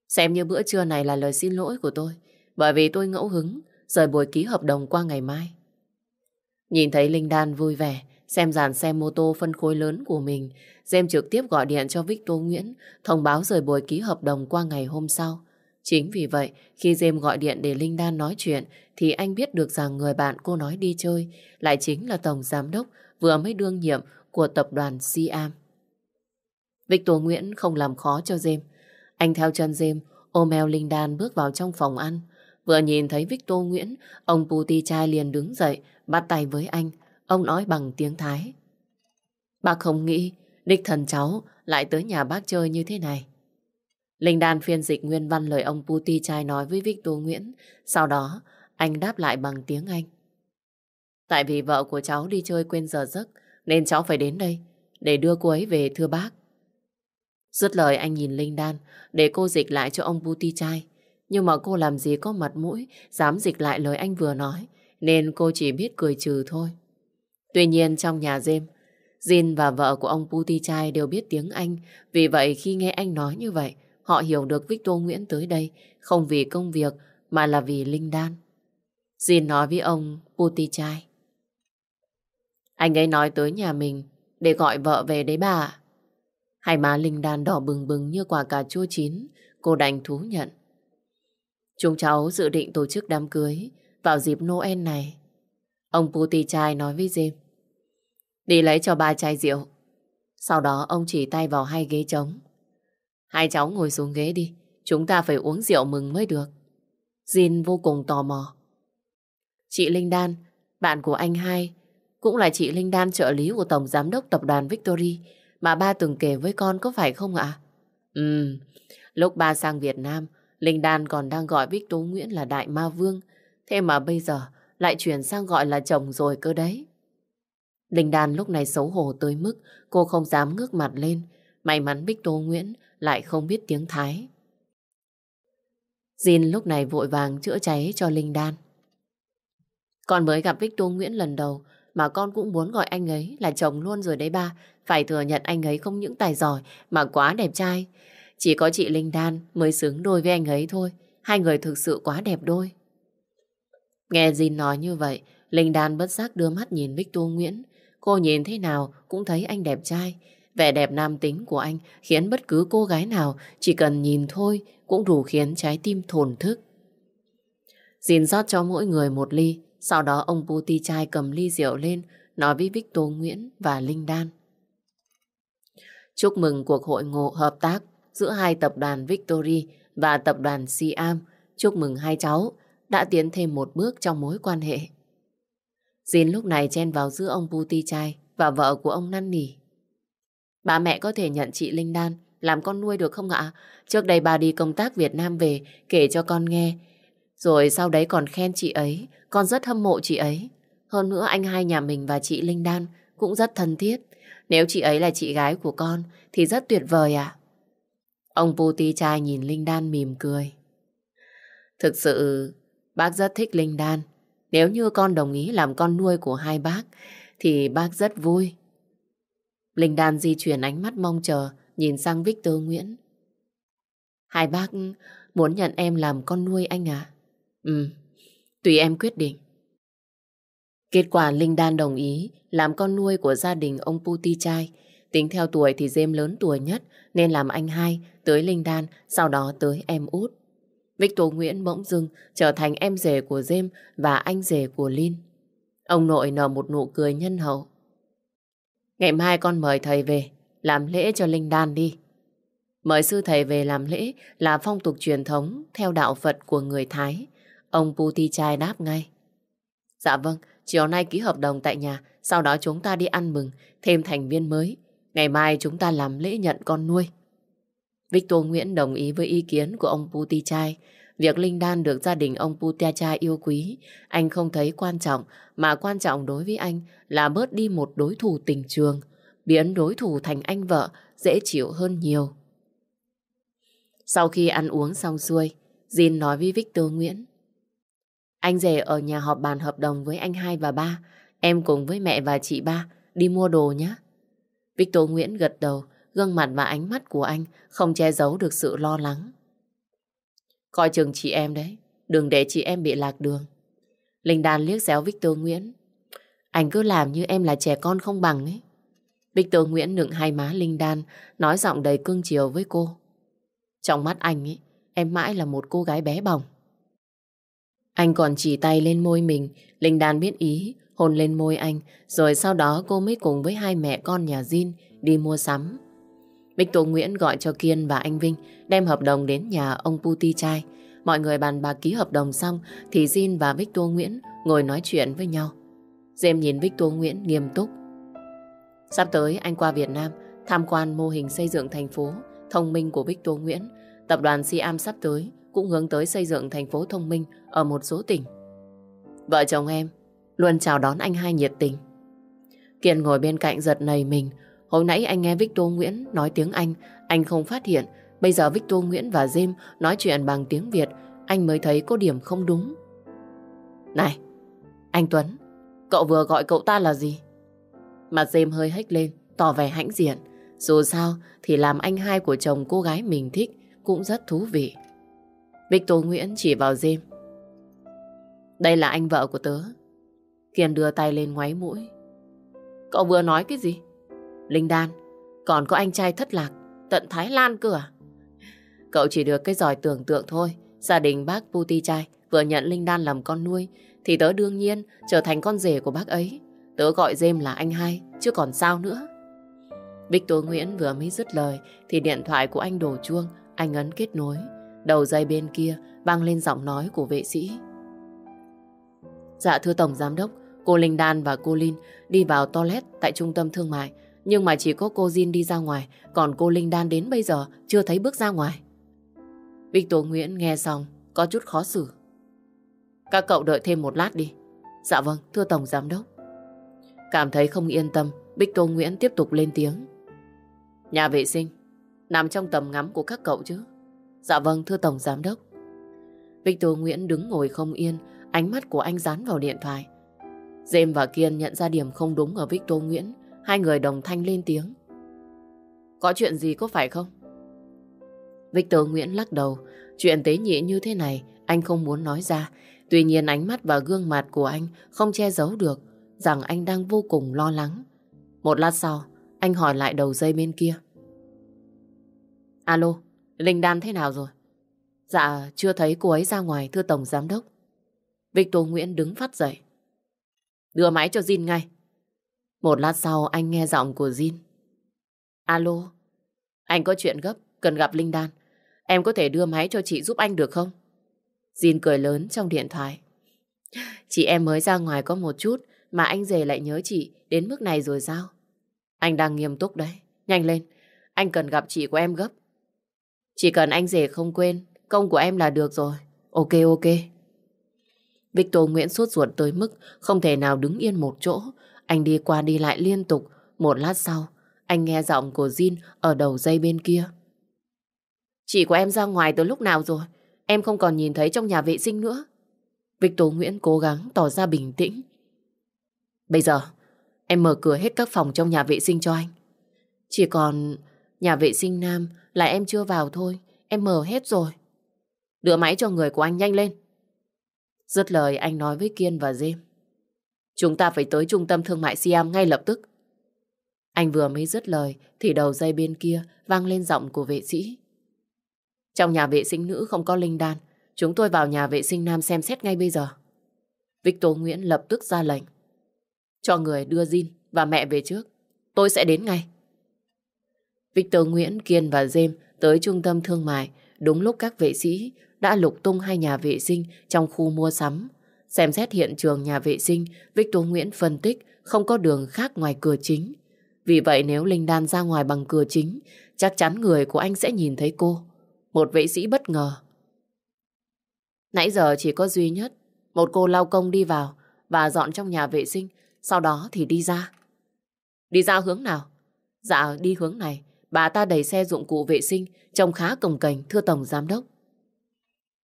Xem như bữa trưa này là lời xin lỗi của tôi bởi vì tôi ngẫu hứng rời buổi ký hợp đồng qua ngày mai. Nhìn thấy Linh Đan vui vẻ xem dàn xe mô tô phân khối lớn của mình Dêm trực tiếp gọi điện cho Victor Nguyễn thông báo rời buổi ký hợp đồng qua ngày hôm sau. Chính vì vậy, khi Dêm gọi điện để Linh Đan nói chuyện, thì anh biết được rằng người bạn cô nói đi chơi lại chính là Tổng Giám Đốc vừa mới đương nhiệm của tập đoàn Siam. Victor Nguyễn không làm khó cho Dêm. Anh theo chân Dêm, ôm eo Linh Đan bước vào trong phòng ăn. Vừa nhìn thấy Victor Nguyễn, ông Puti trai liền đứng dậy, bắt tay với anh. Ông nói bằng tiếng Thái. Bác không nghĩ đích thần cháu lại tới nhà bác chơi như thế này. Linh Đan phiên dịch nguyên văn lời ông Puti trai nói với Victor Nguyễn. Sau đó, anh đáp lại bằng tiếng Anh. Tại vì vợ của cháu đi chơi quên giờ giấc, nên cháu phải đến đây để đưa cô ấy về thưa bác. Dứt lời anh nhìn Linh Đan để cô dịch lại cho ông Puti trai. Nhưng mà cô làm gì có mặt mũi, dám dịch lại lời anh vừa nói, nên cô chỉ biết cười trừ thôi. Tuy nhiên trong nhà Dêm Jin và vợ của ông Puti Chai đều biết tiếng Anh vì vậy khi nghe anh nói như vậy, họ hiểu được Victor Nguyễn tới đây không vì công việc mà là vì Linh Đan. Jin nói với ông Puti Chai. Anh ấy nói tới nhà mình để gọi vợ về đấy bà Hai má Linh Đan đỏ bừng bừng như quả cà chua chín, cô đành thú nhận. Chúng cháu dự định tổ chức đám cưới vào dịp Noel này. Ông Puti trai nói với James. Đi lấy cho ba chai rượu. Sau đó ông chỉ tay vào hai ghế trống. Hai cháu ngồi xuống ghế đi. Chúng ta phải uống rượu mừng mới được. Jin vô cùng tò mò. Chị Linh Đan, bạn của anh hai, cũng là chị Linh Đan trợ lý của Tổng Giám đốc Tập đoàn Victory mà ba từng kể với con có phải không ạ? Ừ, lúc ba sang Việt Nam, Linh Đan còn đang gọi Bích Tố Nguyễn là Đại Ma Vương. Thế mà bây giờ lại chuyển sang gọi là chồng rồi cơ đấy. Linh Đan lúc này xấu hổ tới mức cô không dám ngước mặt lên. May mắn Bích Tố Nguyễn lại không biết tiếng Thái. Jin lúc này vội vàng chữa cháy cho Linh Đan. Con mới gặp Bích Tố Nguyễn lần đầu mà con cũng muốn gọi anh ấy là chồng luôn rồi đấy ba. Phải thừa nhận anh ấy không những tài giỏi mà quá đẹp trai. Chỉ có chị Linh Đan mới xứng đôi với anh ấy thôi. Hai người thực sự quá đẹp đôi. Nghe Jin nói như vậy, Linh Đan bất giác đưa mắt nhìn Bích Tô Nguyễn. Cô nhìn thế nào cũng thấy anh đẹp trai. Vẻ đẹp nam tính của anh khiến bất cứ cô gái nào chỉ cần nhìn thôi cũng đủ khiến trái tim thổn thức. Jin rót cho mỗi người một ly, sau đó ông Puti trai cầm ly rượu lên nói với Victor Nguyễn và Linh Đan. Chúc mừng cuộc hội ngộ hợp tác giữa hai tập đoàn Victory và tập đoàn Siam. Chúc mừng hai cháu đã tiến thêm một bước trong mối quan hệ. Jin lúc này chen vào giữa ông Puti trai và vợ của ông Năn nỉ. Bà mẹ có thể nhận chị Linh Đan làm con nuôi được không ạ? Trước đây bà đi công tác Việt Nam về, kể cho con nghe. Rồi sau đấy còn khen chị ấy. Con rất hâm mộ chị ấy. Hơn nữa anh hai nhà mình và chị Linh Đan cũng rất thân thiết. Nếu chị ấy là chị gái của con thì rất tuyệt vời ạ. Ông Puti trai nhìn Linh Đan mỉm cười. Thực sự bác rất thích Linh Đan. Nếu như con đồng ý làm con nuôi của hai bác thì bác rất vui. Linh Đan di chuyển ánh mắt mong chờ nhìn sang Victor Nguyễn. Hai bác muốn nhận em làm con nuôi anh à? Ừ, tùy em quyết định. Kết quả Linh Đan đồng ý làm con nuôi của gia đình ông Puti trai. Tính theo tuổi thì Dêm lớn tuổi nhất nên làm anh hai tới Linh Đan, sau đó tới em út. Victor Nguyễn bỗng dưng trở thành em rể của Dêm và anh rể của Linh. Ông nội nở một nụ cười nhân hậu. Ngày mai con mời thầy về, làm lễ cho Linh Đan đi. Mời sư thầy về làm lễ là phong tục truyền thống theo đạo Phật của người Thái. Ông Puti trai đáp ngay. Dạ vâng, chiều nay ký hợp đồng tại nhà, sau đó chúng ta đi ăn mừng, thêm thành viên mới. Ngày mai chúng ta làm lễ nhận con nuôi. Victor Nguyễn đồng ý với ý kiến của ông Puti Chai. Việc Linh Đan được gia đình ông Puti Chai yêu quý, anh không thấy quan trọng, mà quan trọng đối với anh là bớt đi một đối thủ tình trường, biến đối thủ thành anh vợ dễ chịu hơn nhiều. Sau khi ăn uống xong xuôi, Jin nói với Victor Nguyễn. Anh rể ở nhà họp bàn hợp đồng với anh hai và ba, em cùng với mẹ và chị ba đi mua đồ nhé. Victor Nguyễn gật đầu, gương mặt và ánh mắt của anh không che giấu được sự lo lắng. Coi chừng chị em đấy, đừng để chị em bị lạc đường. Linh Đan liếc xéo Victor Nguyễn. Anh cứ làm như em là trẻ con không bằng ấy. Victor Nguyễn nựng hai má Linh Đan, nói giọng đầy cương chiều với cô. Trong mắt anh ấy, em mãi là một cô gái bé bỏng. Anh còn chỉ tay lên môi mình, Linh Đan biết ý, hôn lên môi anh, rồi sau đó cô mới cùng với hai mẹ con nhà Jin đi mua sắm. Bích Tố Nguyễn gọi cho Kiên và anh Vinh đem hợp đồng đến nhà ông Puti trai. Mọi người bàn bạc ký hợp đồng xong thì Jin và Bích Tố Nguyễn ngồi nói chuyện với nhau. Dêm nhìn Bích Tố Nguyễn nghiêm túc. Sắp tới anh qua Việt Nam tham quan mô hình xây dựng thành phố thông minh của Bích Tố Nguyễn. Tập đoàn Siam sắp tới cũng hướng tới xây dựng thành phố thông minh ở một số tỉnh. Vợ chồng em luôn chào đón anh hai nhiệt tình. Kiện ngồi bên cạnh giật nầy mình. Hồi nãy anh nghe Victor Nguyễn nói tiếng Anh, anh không phát hiện. Bây giờ Victor Nguyễn và Jim nói chuyện bằng tiếng Việt, anh mới thấy có điểm không đúng. Này, anh Tuấn, cậu vừa gọi cậu ta là gì? Mặt Jim hơi hếch lên, tỏ vẻ hãnh diện. Dù sao thì làm anh hai của chồng cô gái mình thích cũng rất thú vị. Victor Nguyễn chỉ vào Jim. Đây là anh vợ của tớ. Kiên đưa tay lên ngoáy mũi. Cậu vừa nói cái gì? Linh Đan, còn có anh trai thất lạc, tận Thái Lan cơ à? Cậu chỉ được cái giỏi tưởng tượng thôi. Gia đình bác Puti trai vừa nhận Linh Đan làm con nuôi, thì tớ đương nhiên trở thành con rể của bác ấy. Tớ gọi Dêm là anh hai, chứ còn sao nữa. Victor Nguyễn vừa mới dứt lời, thì điện thoại của anh đổ chuông, anh ấn kết nối. Đầu dây bên kia vang lên giọng nói của vệ sĩ. Dạ thưa Tổng Giám Đốc, cô Linh Đan và cô Linh đi vào toilet tại trung tâm thương mại. Nhưng mà chỉ có cô Jin đi ra ngoài, còn cô Linh Đan đến bây giờ chưa thấy bước ra ngoài. Victor Nguyễn nghe xong, có chút khó xử. Các cậu đợi thêm một lát đi. Dạ vâng, thưa Tổng Giám Đốc. Cảm thấy không yên tâm, Victor Nguyễn tiếp tục lên tiếng. Nhà vệ sinh, nằm trong tầm ngắm của các cậu chứ? Dạ vâng, thưa Tổng Giám Đốc. Victor Nguyễn đứng ngồi không yên, ánh mắt của anh dán vào điện thoại. Dêm và Kiên nhận ra điểm không đúng ở Victor Nguyễn, hai người đồng thanh lên tiếng. Có chuyện gì có phải không? Victor Nguyễn lắc đầu, chuyện tế nhị như thế này anh không muốn nói ra. Tuy nhiên ánh mắt và gương mặt của anh không che giấu được rằng anh đang vô cùng lo lắng. Một lát sau, anh hỏi lại đầu dây bên kia. Alo, Linh Đan thế nào rồi? Dạ, chưa thấy cô ấy ra ngoài, thưa Tổng Giám Đốc. Victor Nguyễn đứng phát dậy. Đưa máy cho Jin ngay. Một lát sau anh nghe giọng của Jin. Alo, anh có chuyện gấp, cần gặp Linh Đan. Em có thể đưa máy cho chị giúp anh được không? Jin cười lớn trong điện thoại. Chị em mới ra ngoài có một chút mà anh rể lại nhớ chị đến mức này rồi sao? Anh đang nghiêm túc đấy. Nhanh lên, anh cần gặp chị của em gấp. Chỉ cần anh rể không quên, công của em là được rồi. Ok ok. Victor Nguyễn suốt ruột tới mức không thể nào đứng yên một chỗ. Anh đi qua đi lại liên tục. Một lát sau, anh nghe giọng của Jin ở đầu dây bên kia. Chị của em ra ngoài từ lúc nào rồi? Em không còn nhìn thấy trong nhà vệ sinh nữa. Victor Nguyễn cố gắng tỏ ra bình tĩnh. Bây giờ, em mở cửa hết các phòng trong nhà vệ sinh cho anh. Chỉ còn nhà vệ sinh nam là em chưa vào thôi. Em mở hết rồi. Đưa máy cho người của anh nhanh lên. Dứt lời anh nói với Kiên và Dêm. Chúng ta phải tới trung tâm thương mại Siam ngay lập tức. Anh vừa mới dứt lời thì đầu dây bên kia vang lên giọng của vệ sĩ. Trong nhà vệ sinh nữ không có linh đan. Chúng tôi vào nhà vệ sinh nam xem xét ngay bây giờ. Victor Nguyễn lập tức ra lệnh. Cho người đưa Jin và mẹ về trước. Tôi sẽ đến ngay. Victor Nguyễn, Kiên và Dêm tới trung tâm thương mại đúng lúc các vệ sĩ đã lục tung hai nhà vệ sinh trong khu mua sắm. Xem xét hiện trường nhà vệ sinh, Victor Nguyễn phân tích không có đường khác ngoài cửa chính. Vì vậy nếu Linh Đan ra ngoài bằng cửa chính, chắc chắn người của anh sẽ nhìn thấy cô. Một vệ sĩ bất ngờ. Nãy giờ chỉ có duy nhất một cô lao công đi vào và dọn trong nhà vệ sinh, sau đó thì đi ra. Đi ra hướng nào? Dạ, đi hướng này. Bà ta đẩy xe dụng cụ vệ sinh, trông khá cồng cành, thưa Tổng Giám Đốc.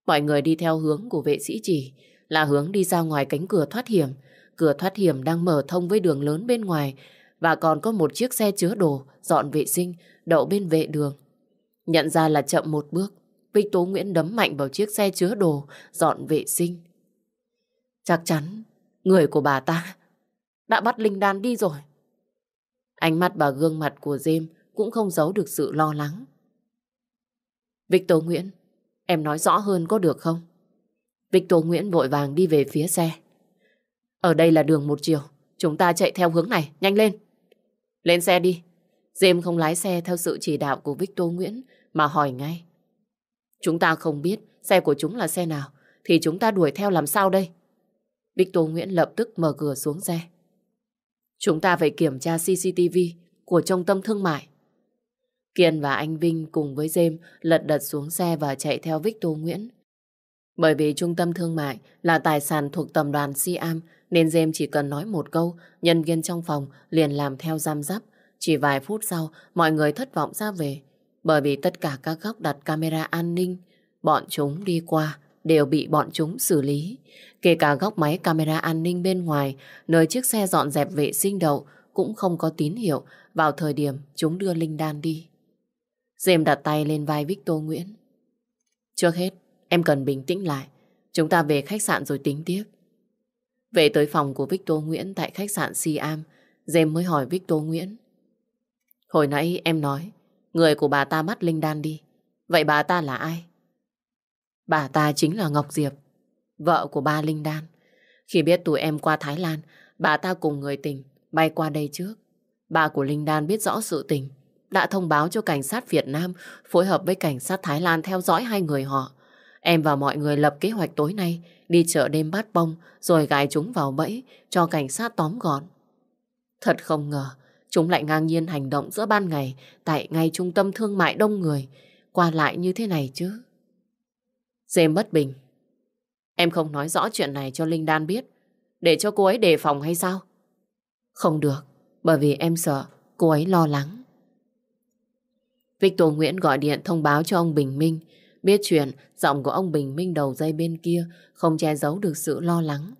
Mọi người đi theo hướng của vệ sĩ chỉ, là hướng đi ra ngoài cánh cửa thoát hiểm. Cửa thoát hiểm đang mở thông với đường lớn bên ngoài và còn có một chiếc xe chứa đồ dọn vệ sinh đậu bên vệ đường. Nhận ra là chậm một bước, Vích Tố Nguyễn đấm mạnh vào chiếc xe chứa đồ dọn vệ sinh. Chắc chắn người của bà ta đã bắt Linh Đan đi rồi. Ánh mắt bà gương mặt của Dêm cũng không giấu được sự lo lắng. Victor Nguyễn, Em nói rõ hơn có được không? Victor Nguyễn vội vàng đi về phía xe. Ở đây là đường một chiều. Chúng ta chạy theo hướng này, nhanh lên. Lên xe đi. James không lái xe theo sự chỉ đạo của Victor Nguyễn mà hỏi ngay. Chúng ta không biết xe của chúng là xe nào thì chúng ta đuổi theo làm sao đây? Victor Nguyễn lập tức mở cửa xuống xe. Chúng ta phải kiểm tra CCTV của trung tâm thương mại. Kiên và anh Vinh cùng với Dêm lật đật xuống xe và chạy theo Victor Nguyễn. Bởi vì trung tâm thương mại là tài sản thuộc tập đoàn Siam nên Dêm chỉ cần nói một câu, nhân viên trong phòng liền làm theo giam giáp. Chỉ vài phút sau, mọi người thất vọng ra về. Bởi vì tất cả các góc đặt camera an ninh, bọn chúng đi qua đều bị bọn chúng xử lý. Kể cả góc máy camera an ninh bên ngoài, nơi chiếc xe dọn dẹp vệ sinh đậu cũng không có tín hiệu vào thời điểm chúng đưa Linh Đan đi. Dêm đặt tay lên vai Victor Nguyễn. Trước hết, em cần bình tĩnh lại. Chúng ta về khách sạn rồi tính tiếp. Về tới phòng của Victor Nguyễn tại khách sạn Siam, Dêm mới hỏi Victor Nguyễn. Hồi nãy em nói, người của bà ta bắt Linh Đan đi. Vậy bà ta là ai? Bà ta chính là Ngọc Diệp, vợ của ba Linh Đan. Khi biết tụi em qua Thái Lan, bà ta cùng người tình bay qua đây trước. Bà của Linh Đan biết rõ sự tình, đã thông báo cho cảnh sát Việt Nam phối hợp với cảnh sát Thái Lan theo dõi hai người họ. Em và mọi người lập kế hoạch tối nay đi chợ đêm bát bông rồi gài chúng vào bẫy cho cảnh sát tóm gọn. Thật không ngờ, chúng lại ngang nhiên hành động giữa ban ngày tại ngay trung tâm thương mại đông người, qua lại như thế này chứ. Dê bất bình. Em không nói rõ chuyện này cho Linh Đan biết, để cho cô ấy đề phòng hay sao? Không được, bởi vì em sợ cô ấy lo lắng. Victor Nguyễn gọi điện thông báo cho ông Bình Minh. Biết chuyện, giọng của ông Bình Minh đầu dây bên kia không che giấu được sự lo lắng.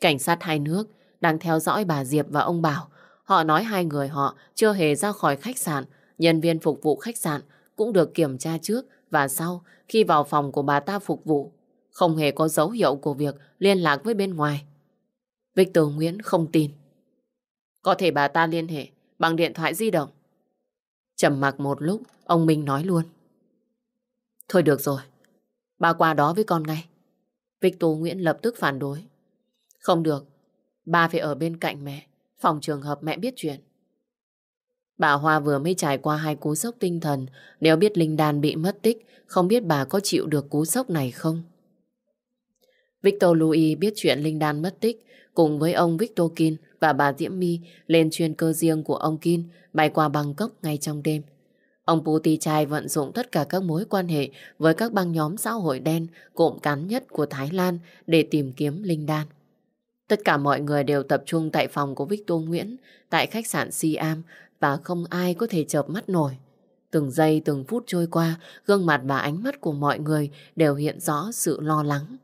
Cảnh sát hai nước đang theo dõi bà Diệp và ông Bảo. Họ nói hai người họ chưa hề ra khỏi khách sạn. Nhân viên phục vụ khách sạn cũng được kiểm tra trước và sau khi vào phòng của bà ta phục vụ. Không hề có dấu hiệu của việc liên lạc với bên ngoài. Victor Nguyễn không tin. Có thể bà ta liên hệ bằng điện thoại di động. Trầm mặc một lúc, ông Minh nói luôn. Thôi được rồi, bà qua đó với con ngay. Victor Nguyễn lập tức phản đối. Không được, bà phải ở bên cạnh mẹ, phòng trường hợp mẹ biết chuyện. Bà Hoa vừa mới trải qua hai cú sốc tinh thần, nếu biết Linh Đan bị mất tích, không biết bà có chịu được cú sốc này không? Victor Louis biết chuyện Linh Đan mất tích, cùng với ông Victor Kin và bà Diễm My lên chuyên cơ riêng của ông Kim bay qua Bangkok ngay trong đêm. Ông Puti Chai vận dụng tất cả các mối quan hệ với các băng nhóm xã hội đen cộm cán nhất của Thái Lan để tìm kiếm Linh Đan. Tất cả mọi người đều tập trung tại phòng của Victor Nguyễn tại khách sạn Siam và không ai có thể chợp mắt nổi. Từng giây từng phút trôi qua, gương mặt và ánh mắt của mọi người đều hiện rõ sự lo lắng.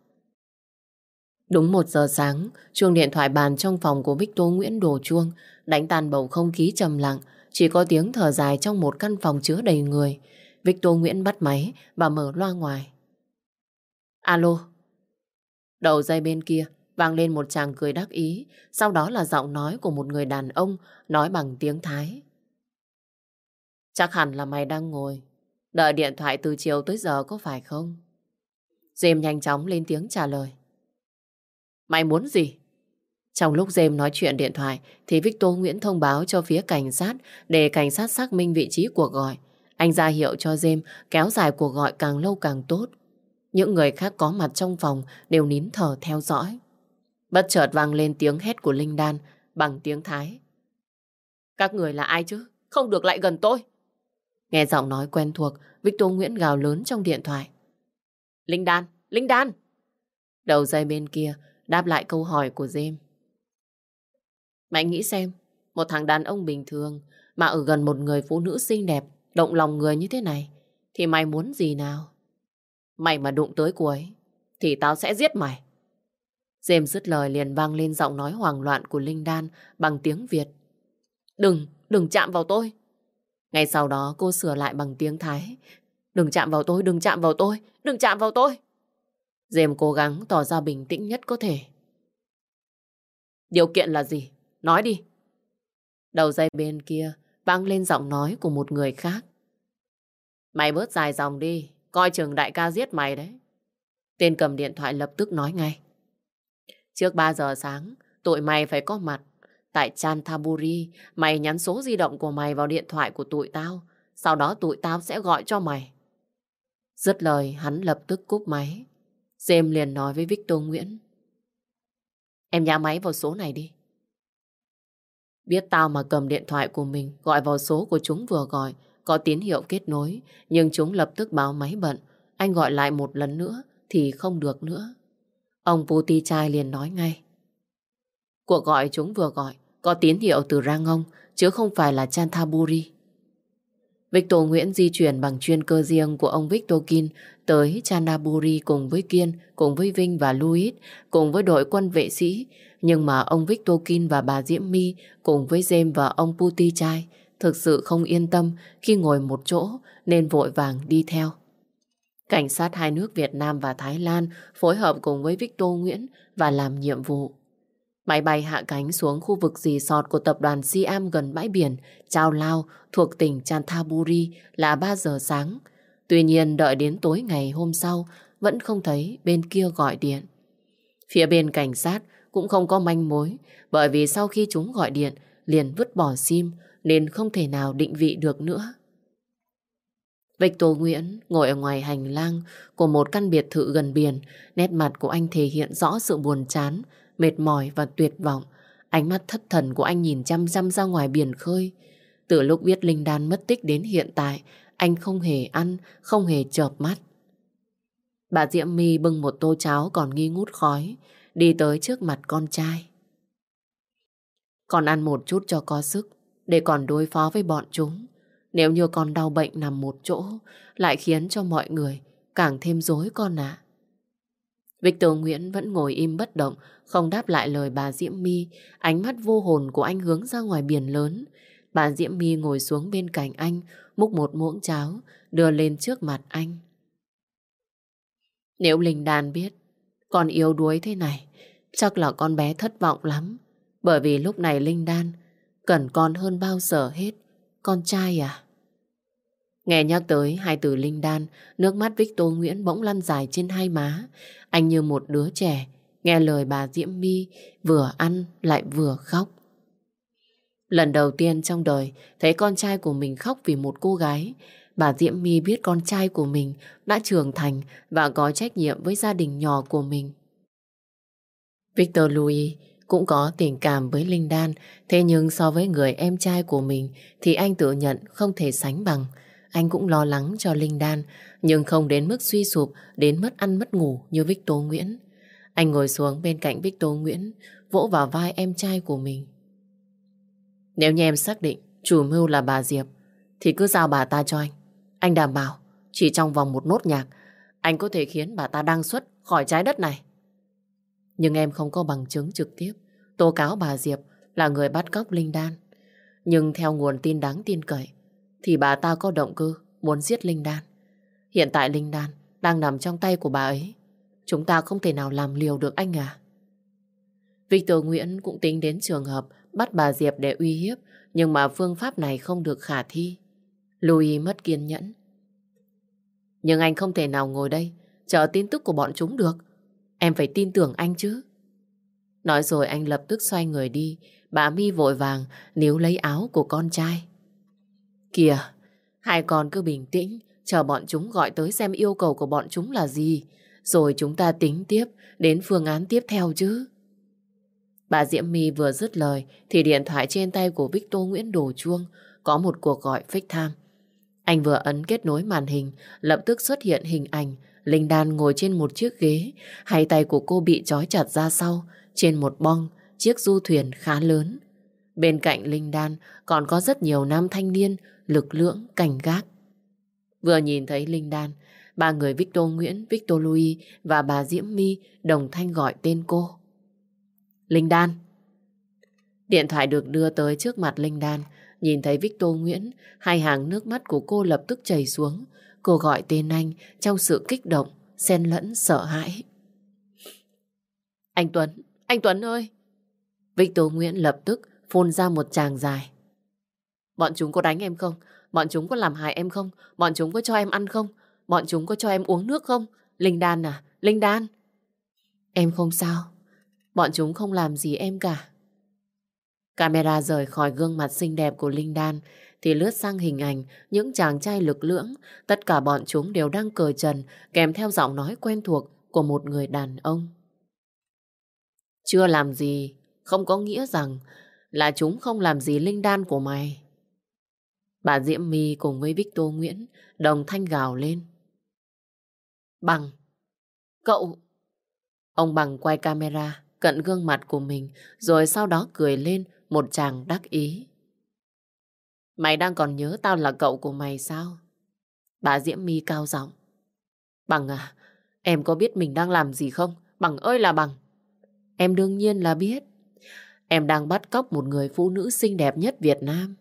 Đúng một giờ sáng, chuông điện thoại bàn trong phòng của Victor Nguyễn đổ chuông, đánh tan bầu không khí trầm lặng, chỉ có tiếng thở dài trong một căn phòng chứa đầy người. Victor Nguyễn bắt máy và mở loa ngoài. Alo. Đầu dây bên kia vang lên một chàng cười đắc ý, sau đó là giọng nói của một người đàn ông nói bằng tiếng Thái. Chắc hẳn là mày đang ngồi, đợi điện thoại từ chiều tới giờ có phải không? Dêm nhanh chóng lên tiếng trả lời. Mày muốn gì? Trong lúc Dêm nói chuyện điện thoại thì Victor Nguyễn thông báo cho phía cảnh sát để cảnh sát xác minh vị trí cuộc gọi. Anh ra hiệu cho Dêm kéo dài cuộc gọi càng lâu càng tốt. Những người khác có mặt trong phòng đều nín thở theo dõi. Bất chợt vang lên tiếng hét của Linh Đan bằng tiếng Thái. Các người là ai chứ? Không được lại gần tôi. Nghe giọng nói quen thuộc, Victor Nguyễn gào lớn trong điện thoại. Linh Đan! Linh Đan! Đầu dây bên kia đáp lại câu hỏi của Dêm. Mày nghĩ xem, một thằng đàn ông bình thường mà ở gần một người phụ nữ xinh đẹp, động lòng người như thế này, thì mày muốn gì nào? Mày mà đụng tới cô ấy, thì tao sẽ giết mày. Dêm dứt lời liền vang lên giọng nói hoảng loạn của Linh Đan bằng tiếng Việt. Đừng, đừng chạm vào tôi. Ngay sau đó cô sửa lại bằng tiếng Thái. Đừng chạm vào tôi, đừng chạm vào tôi, đừng chạm vào tôi dèm cố gắng tỏ ra bình tĩnh nhất có thể. Điều kiện là gì? Nói đi. Đầu dây bên kia vang lên giọng nói của một người khác. Mày bớt dài dòng đi. Coi chừng đại ca giết mày đấy. Tên cầm điện thoại lập tức nói ngay. Trước 3 giờ sáng, tụi mày phải có mặt. Tại Chantaburi, mày nhắn số di động của mày vào điện thoại của tụi tao. Sau đó tụi tao sẽ gọi cho mày. Dứt lời, hắn lập tức cúp máy. Dêm liền nói với Victor Nguyễn. Em nhá máy vào số này đi. Biết tao mà cầm điện thoại của mình gọi vào số của chúng vừa gọi, có tín hiệu kết nối, nhưng chúng lập tức báo máy bận. Anh gọi lại một lần nữa thì không được nữa. Ông Puti trai liền nói ngay. Cuộc gọi chúng vừa gọi có tín hiệu từ Rang Ông chứ không phải là Chantaburi. Victor Nguyễn di chuyển bằng chuyên cơ riêng của ông Victor Kin tới Chanaburi cùng với Kiên, cùng với Vinh và Louis, cùng với đội quân vệ sĩ. Nhưng mà ông Victor Kin và bà Diễm My cùng với James và ông Puti Chai thực sự không yên tâm khi ngồi một chỗ nên vội vàng đi theo. Cảnh sát hai nước Việt Nam và Thái Lan phối hợp cùng với Victor Nguyễn và làm nhiệm vụ. Máy bay hạ cánh xuống khu vực dì sọt của tập đoàn Siam gần bãi biển Chao Lao thuộc tỉnh Chanthaburi là 3 giờ sáng. Tuy nhiên đợi đến tối ngày hôm sau vẫn không thấy bên kia gọi điện. Phía bên cảnh sát cũng không có manh mối bởi vì sau khi chúng gọi điện liền vứt bỏ sim nên không thể nào định vị được nữa. Victor Nguyễn ngồi ở ngoài hành lang của một căn biệt thự gần biển, nét mặt của anh thể hiện rõ sự buồn chán, mệt mỏi và tuyệt vọng. Ánh mắt thất thần của anh nhìn chăm chăm ra ngoài biển khơi. Từ lúc biết Linh Đan mất tích đến hiện tại, anh không hề ăn, không hề chợp mắt. Bà Diễm My bưng một tô cháo còn nghi ngút khói, đi tới trước mặt con trai. Con ăn một chút cho có sức, để còn đối phó với bọn chúng. Nếu như con đau bệnh nằm một chỗ, lại khiến cho mọi người càng thêm dối con ạ. À. Victor Nguyễn vẫn ngồi im bất động, không đáp lại lời bà Diễm My. Ánh mắt vô hồn của anh hướng ra ngoài biển lớn. Bà Diễm My ngồi xuống bên cạnh anh, múc một muỗng cháo, đưa lên trước mặt anh. Nếu Linh Đan biết con yếu đuối thế này, chắc là con bé thất vọng lắm. Bởi vì lúc này Linh Đan cần con hơn bao giờ hết. Con trai à? Nghe nhắc tới hai từ Linh Đan, nước mắt Victor Nguyễn bỗng lăn dài trên hai má. Anh như một đứa trẻ, nghe lời bà Diễm My, vừa ăn lại vừa khóc. Lần đầu tiên trong đời thấy con trai của mình khóc vì một cô gái, bà Diễm My biết con trai của mình đã trưởng thành và có trách nhiệm với gia đình nhỏ của mình. Victor Louis cũng có tình cảm với Linh Đan, thế nhưng so với người em trai của mình thì anh tự nhận không thể sánh bằng. Anh cũng lo lắng cho Linh Đan, nhưng không đến mức suy sụp, đến mất ăn mất ngủ như Victor Nguyễn. Anh ngồi xuống bên cạnh Victor Nguyễn, vỗ vào vai em trai của mình. Nếu như em xác định chủ mưu là bà Diệp, thì cứ giao bà ta cho anh. Anh đảm bảo, chỉ trong vòng một nốt nhạc, anh có thể khiến bà ta đăng xuất khỏi trái đất này. Nhưng em không có bằng chứng trực tiếp tố cáo bà Diệp là người bắt cóc Linh Đan. Nhưng theo nguồn tin đáng tin cậy, thì bà ta có động cơ muốn giết Linh Đan. Hiện tại Linh Đan đang nằm trong tay của bà ấy. Chúng ta không thể nào làm liều được anh à. Victor Nguyễn cũng tính đến trường hợp bắt bà Diệp để uy hiếp, nhưng mà phương pháp này không được khả thi. Louis mất kiên nhẫn. Nhưng anh không thể nào ngồi đây chờ tin tức của bọn chúng được. Em phải tin tưởng anh chứ. Nói rồi anh lập tức xoay người đi, bà mi vội vàng níu lấy áo của con trai. Kìa, hai con cứ bình tĩnh, chờ bọn chúng gọi tới xem yêu cầu của bọn chúng là gì, rồi chúng ta tính tiếp đến phương án tiếp theo chứ. Bà Diễm My vừa dứt lời thì điện thoại trên tay của Victor Nguyễn đổ chuông có một cuộc gọi fake time. Anh vừa ấn kết nối màn hình, lập tức xuất hiện hình ảnh Linh Đan ngồi trên một chiếc ghế, hai tay của cô bị trói chặt ra sau, trên một bong, chiếc du thuyền khá lớn. Bên cạnh Linh Đan còn có rất nhiều nam thanh niên lực lượng cảnh gác. Vừa nhìn thấy Linh Đan, ba người Victor Nguyễn, Victor Louis và bà Diễm My đồng thanh gọi tên cô. Linh Đan. Điện thoại được đưa tới trước mặt Linh Đan, nhìn thấy Victor Nguyễn, hai hàng nước mắt của cô lập tức chảy xuống. Cô gọi tên anh trong sự kích động, xen lẫn sợ hãi. Anh Tuấn, anh Tuấn ơi! Victor Nguyễn lập tức phun ra một tràng dài. Bọn chúng có đánh em không? Bọn chúng có làm hại em không? Bọn chúng có cho em ăn không? bọn chúng có cho em uống nước không? Linh Đan à? Linh Đan? Em không sao. Bọn chúng không làm gì em cả. Camera rời khỏi gương mặt xinh đẹp của Linh Đan, thì lướt sang hình ảnh những chàng trai lực lưỡng. Tất cả bọn chúng đều đang cờ trần, kèm theo giọng nói quen thuộc của một người đàn ông. Chưa làm gì, không có nghĩa rằng là chúng không làm gì Linh Đan của mày. Bà Diễm My cùng với Victor Nguyễn đồng thanh gào lên. Bằng! Cậu! Ông Bằng quay camera cận gương mặt của mình rồi sau đó cười lên một chàng đắc ý. Mày đang còn nhớ tao là cậu của mày sao? Bà Diễm My cao giọng. Bằng à, em có biết mình đang làm gì không? Bằng ơi là bằng. Em đương nhiên là biết. Em đang bắt cóc một người phụ nữ xinh đẹp nhất Việt Nam.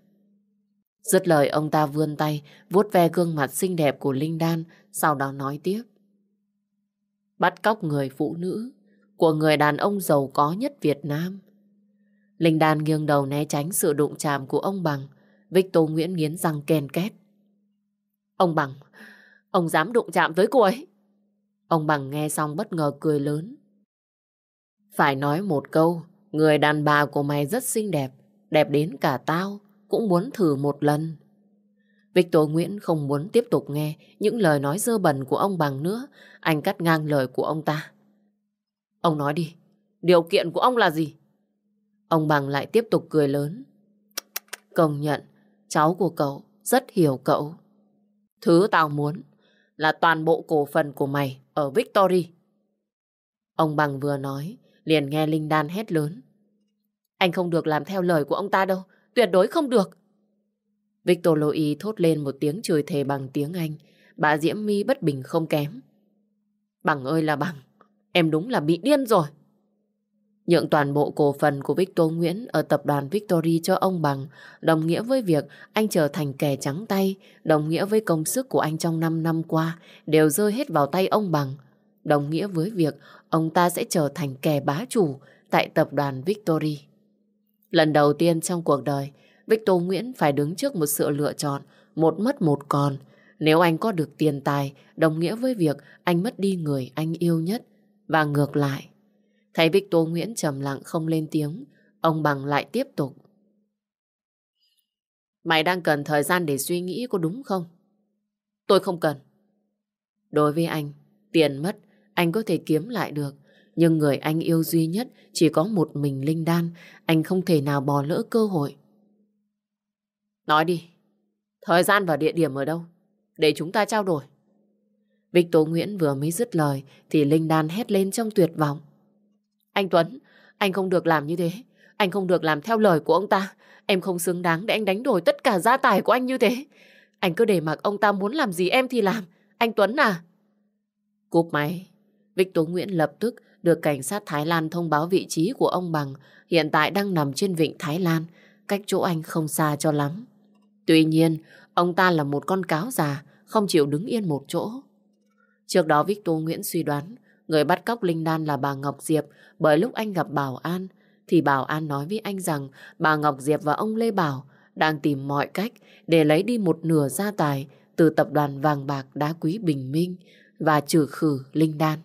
Dứt lời ông ta vươn tay, vuốt ve gương mặt xinh đẹp của Linh Đan, sau đó nói tiếp. Bắt cóc người phụ nữ của người đàn ông giàu có nhất Việt Nam. Linh Đan nghiêng đầu né tránh sự đụng chạm của ông Bằng. Victor Nguyễn nghiến răng kèn két. Ông Bằng, ông dám đụng chạm tới cô ấy. Ông Bằng nghe xong bất ngờ cười lớn. Phải nói một câu, người đàn bà của mày rất xinh đẹp, đẹp đến cả tao, cũng muốn thử một lần. Victor Nguyễn không muốn tiếp tục nghe những lời nói dơ bẩn của ông Bằng nữa, anh cắt ngang lời của ông ta. Ông nói đi, điều kiện của ông là gì? Ông Bằng lại tiếp tục cười lớn. Công nhận, cháu của cậu rất hiểu cậu. Thứ tao muốn là toàn bộ cổ phần của mày ở Victory. Ông Bằng vừa nói, liền nghe Linh Đan hét lớn. Anh không được làm theo lời của ông ta đâu, tuyệt đối không được. Victor Loi thốt lên một tiếng chửi thề bằng tiếng Anh, bà Diễm My bất bình không kém. Bằng ơi là bằng, em đúng là bị điên rồi. Nhượng toàn bộ cổ phần của Victor Nguyễn ở tập đoàn Victory cho ông Bằng đồng nghĩa với việc anh trở thành kẻ trắng tay, đồng nghĩa với công sức của anh trong 5 năm qua đều rơi hết vào tay ông Bằng, đồng nghĩa với việc ông ta sẽ trở thành kẻ bá chủ tại tập đoàn Victory. Lần đầu tiên trong cuộc đời, Victor Nguyễn phải đứng trước một sự lựa chọn, một mất một còn. Nếu anh có được tiền tài, đồng nghĩa với việc anh mất đi người anh yêu nhất. Và ngược lại, Thấy Victor Nguyễn trầm lặng không lên tiếng, ông Bằng lại tiếp tục. Mày đang cần thời gian để suy nghĩ có đúng không? Tôi không cần. Đối với anh, tiền mất, anh có thể kiếm lại được. Nhưng người anh yêu duy nhất chỉ có một mình Linh Đan, anh không thể nào bỏ lỡ cơ hội. Nói đi, thời gian và địa điểm ở đâu? Để chúng ta trao đổi. Victor Nguyễn vừa mới dứt lời thì Linh Đan hét lên trong tuyệt vọng. Anh Tuấn, anh không được làm như thế. Anh không được làm theo lời của ông ta. Em không xứng đáng để anh đánh đổi tất cả gia tài của anh như thế. Anh cứ để mặc ông ta muốn làm gì em thì làm. Anh Tuấn à? Cúp máy. Victor Nguyễn lập tức được cảnh sát Thái Lan thông báo vị trí của ông Bằng hiện tại đang nằm trên vịnh Thái Lan, cách chỗ anh không xa cho lắm. Tuy nhiên, ông ta là một con cáo già, không chịu đứng yên một chỗ. Trước đó Victor Nguyễn suy đoán Người bắt cóc Linh Đan là bà Ngọc Diệp bởi lúc anh gặp Bảo An thì Bảo An nói với anh rằng bà Ngọc Diệp và ông Lê Bảo đang tìm mọi cách để lấy đi một nửa gia tài từ tập đoàn vàng bạc đá quý Bình Minh và trừ khử Linh Đan.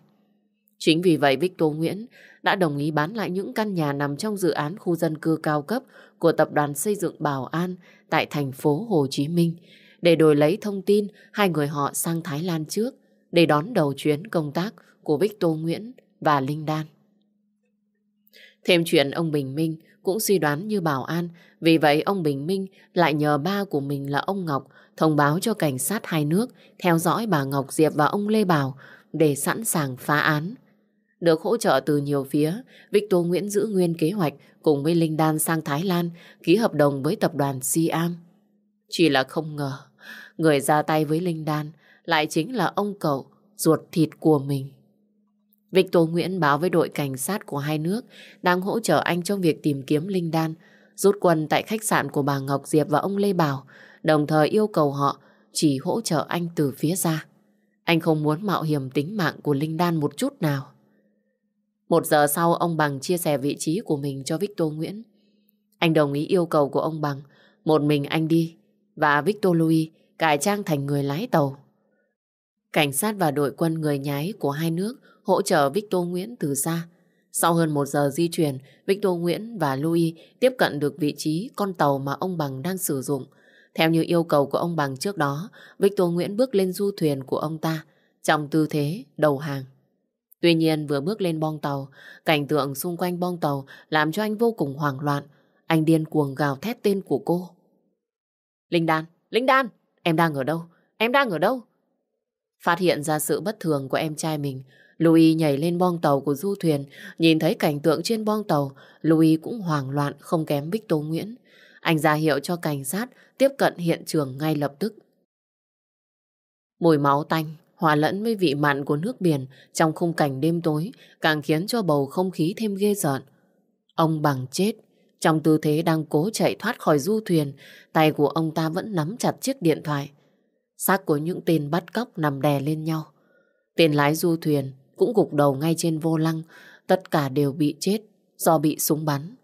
Chính vì vậy Victor Nguyễn đã đồng ý bán lại những căn nhà nằm trong dự án khu dân cư cao cấp của tập đoàn xây dựng Bảo An tại thành phố Hồ Chí Minh để đổi lấy thông tin hai người họ sang Thái Lan trước để đón đầu chuyến công tác của Victor Nguyễn và Linh Đan. Thêm chuyện ông Bình Minh cũng suy đoán như Bảo An, vì vậy ông Bình Minh lại nhờ ba của mình là ông Ngọc thông báo cho cảnh sát hai nước theo dõi bà Ngọc Diệp và ông Lê Bảo để sẵn sàng phá án. Được hỗ trợ từ nhiều phía, Victor Nguyễn giữ nguyên kế hoạch cùng với Linh Đan sang Thái Lan ký hợp đồng với tập đoàn Siam. Chỉ là không ngờ, người ra tay với Linh Đan lại chính là ông cậu ruột thịt của mình. Victor Nguyễn báo với đội cảnh sát của hai nước đang hỗ trợ anh trong việc tìm kiếm Linh Đan, rút quân tại khách sạn của bà Ngọc Diệp và ông Lê Bảo, đồng thời yêu cầu họ chỉ hỗ trợ anh từ phía ra. Anh không muốn mạo hiểm tính mạng của Linh Đan một chút nào. Một giờ sau, ông Bằng chia sẻ vị trí của mình cho Victor Nguyễn. Anh đồng ý yêu cầu của ông Bằng, một mình anh đi, và Victor Louis cải trang thành người lái tàu. Cảnh sát và đội quân người nhái của hai nước hỗ trợ Victor Nguyễn từ xa. Sau hơn một giờ di chuyển, Victor Nguyễn và Louis tiếp cận được vị trí con tàu mà ông Bằng đang sử dụng. Theo như yêu cầu của ông Bằng trước đó, Victor Nguyễn bước lên du thuyền của ông ta trong tư thế đầu hàng. Tuy nhiên vừa bước lên bong tàu, cảnh tượng xung quanh bong tàu làm cho anh vô cùng hoảng loạn. Anh điên cuồng gào thét tên của cô. Linh Đan, Linh Đan, em đang ở đâu? Em đang ở đâu? Phát hiện ra sự bất thường của em trai mình, Louis nhảy lên bong tàu của du thuyền, nhìn thấy cảnh tượng trên bong tàu, Louis cũng hoảng loạn không kém Bích Tô Nguyễn. Anh ra hiệu cho cảnh sát tiếp cận hiện trường ngay lập tức. Mùi máu tanh hòa lẫn với vị mặn của nước biển trong khung cảnh đêm tối càng khiến cho bầu không khí thêm ghê rợn. Ông bằng chết, trong tư thế đang cố chạy thoát khỏi du thuyền, tay của ông ta vẫn nắm chặt chiếc điện thoại. Xác của những tên bắt cóc nằm đè lên nhau. Tên lái du thuyền cũng gục đầu ngay trên vô lăng, tất cả đều bị chết do bị súng bắn.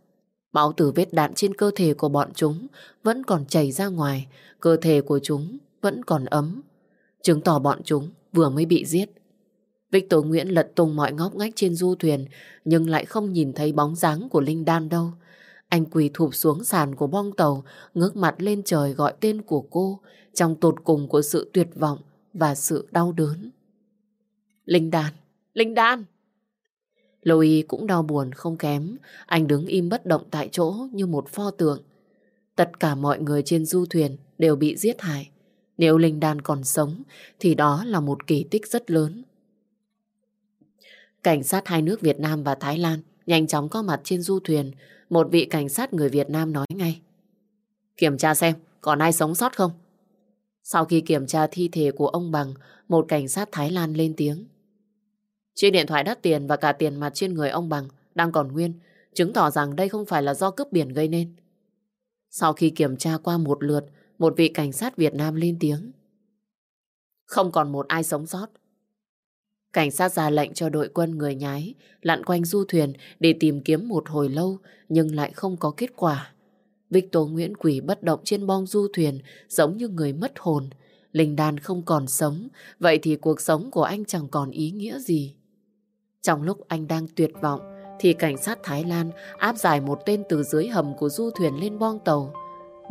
Máu từ vết đạn trên cơ thể của bọn chúng vẫn còn chảy ra ngoài, cơ thể của chúng vẫn còn ấm, chứng tỏ bọn chúng vừa mới bị giết. Victor Nguyễn lật tung mọi ngóc ngách trên du thuyền nhưng lại không nhìn thấy bóng dáng của Linh Đan đâu. Anh quỳ thụp xuống sàn của bong tàu, ngước mặt lên trời gọi tên của cô trong tột cùng của sự tuyệt vọng và sự đau đớn. Linh Đan! Linh Đan! Louis cũng đau buồn không kém, anh đứng im bất động tại chỗ như một pho tượng. Tất cả mọi người trên du thuyền đều bị giết hại. Nếu Linh Đan còn sống thì đó là một kỳ tích rất lớn. Cảnh sát hai nước Việt Nam và Thái Lan nhanh chóng có mặt trên du thuyền. Một vị cảnh sát người Việt Nam nói ngay. Kiểm tra xem còn ai sống sót không? Sau khi kiểm tra thi thể của ông Bằng, một cảnh sát Thái Lan lên tiếng. Chiếc điện thoại đắt tiền và cả tiền mặt trên người ông Bằng đang còn nguyên, chứng tỏ rằng đây không phải là do cướp biển gây nên. Sau khi kiểm tra qua một lượt, một vị cảnh sát Việt Nam lên tiếng. Không còn một ai sống sót. Cảnh sát ra lệnh cho đội quân người nhái lặn quanh du thuyền để tìm kiếm một hồi lâu nhưng lại không có kết quả. Victor Nguyễn Quỷ bất động trên bong du thuyền giống như người mất hồn. Linh đàn không còn sống, vậy thì cuộc sống của anh chẳng còn ý nghĩa gì. Trong lúc anh đang tuyệt vọng, thì cảnh sát Thái Lan áp giải một tên từ dưới hầm của du thuyền lên bong tàu.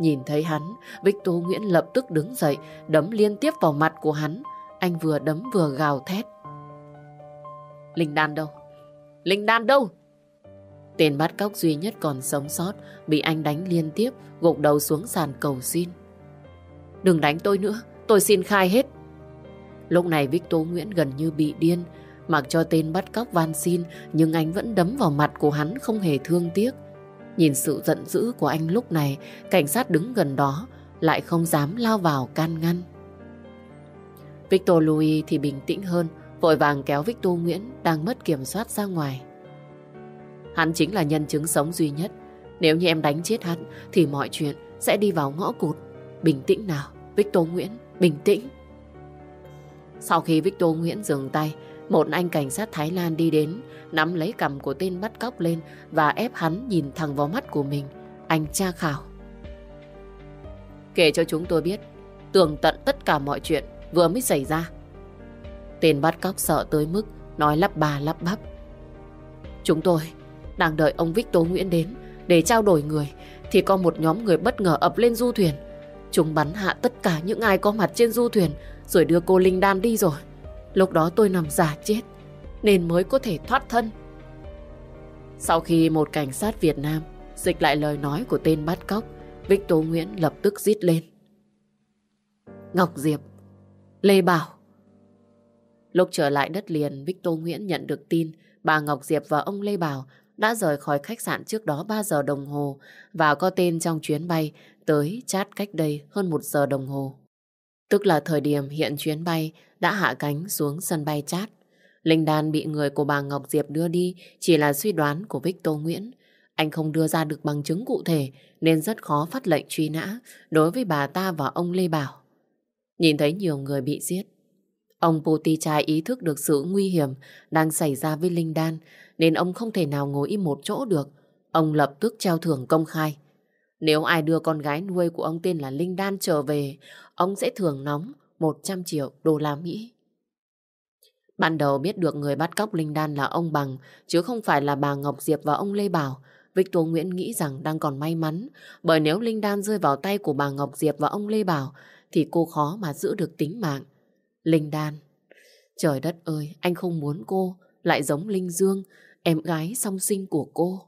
Nhìn thấy hắn, Victor Nguyễn lập tức đứng dậy, đấm liên tiếp vào mặt của hắn. Anh vừa đấm vừa gào thét. Linh Đan đâu? Linh Đan đâu? Tên bắt cóc duy nhất còn sống sót bị anh đánh liên tiếp, gục đầu xuống sàn cầu xin. Đừng đánh tôi nữa, tôi xin khai hết. Lúc này Victor Nguyễn gần như bị điên, mặc cho tên bắt cóc van xin nhưng anh vẫn đấm vào mặt của hắn không hề thương tiếc. Nhìn sự giận dữ của anh lúc này, cảnh sát đứng gần đó lại không dám lao vào can ngăn. Victor Louis thì bình tĩnh hơn, vội vàng kéo Victor Nguyễn đang mất kiểm soát ra ngoài. Hắn chính là nhân chứng sống duy nhất. Nếu như em đánh chết hắn thì mọi chuyện sẽ đi vào ngõ cụt. Bình tĩnh nào, Victor Nguyễn, bình tĩnh. Sau khi Victor Nguyễn dừng tay, một anh cảnh sát Thái Lan đi đến, nắm lấy cầm của tên bắt cóc lên và ép hắn nhìn thẳng vào mắt của mình. Anh tra khảo. Kể cho chúng tôi biết, tường tận tất cả mọi chuyện vừa mới xảy ra. Tên bắt cóc sợ tới mức nói lắp bà lắp bắp. Chúng tôi đang đợi ông Victor Nguyễn đến để trao đổi người thì có một nhóm người bất ngờ ập lên du thuyền. Chúng bắn hạ tất cả những ai có mặt trên du thuyền rồi đưa cô Linh Đan đi rồi. Lúc đó tôi nằm giả chết nên mới có thể thoát thân. Sau khi một cảnh sát Việt Nam dịch lại lời nói của tên bắt cóc, Victor Nguyễn lập tức rít lên. Ngọc Diệp, Lê Bảo. Lúc trở lại đất liền, Victor Nguyễn nhận được tin bà Ngọc Diệp và ông Lê Bảo đã rời khỏi khách sạn trước đó 3 giờ đồng hồ và có tên trong chuyến bay tới Chát cách đây hơn 1 giờ đồng hồ. Tức là thời điểm hiện chuyến bay đã hạ cánh xuống sân bay chat. Linh Đan bị người của bà Ngọc Diệp đưa đi chỉ là suy đoán của Victor Nguyễn. Anh không đưa ra được bằng chứng cụ thể nên rất khó phát lệnh truy nã đối với bà ta và ông Lê Bảo. Nhìn thấy nhiều người bị giết, ông Poti trai ý thức được sự nguy hiểm đang xảy ra với Linh Đan nên ông không thể nào ngồi im một chỗ được. Ông lập tức treo thưởng công khai. Nếu ai đưa con gái nuôi của ông tên là Linh Đan trở về, ông sẽ thưởng nóng 100 triệu đô la Mỹ. Ban đầu biết được người bắt cóc Linh Đan là ông Bằng, chứ không phải là bà Ngọc Diệp và ông Lê Bảo. Victor Nguyễn nghĩ rằng đang còn may mắn, bởi nếu Linh Đan rơi vào tay của bà Ngọc Diệp và ông Lê Bảo, thì cô khó mà giữ được tính mạng. Linh Đan, trời đất ơi, anh không muốn cô lại giống Linh Dương, em gái song sinh của cô.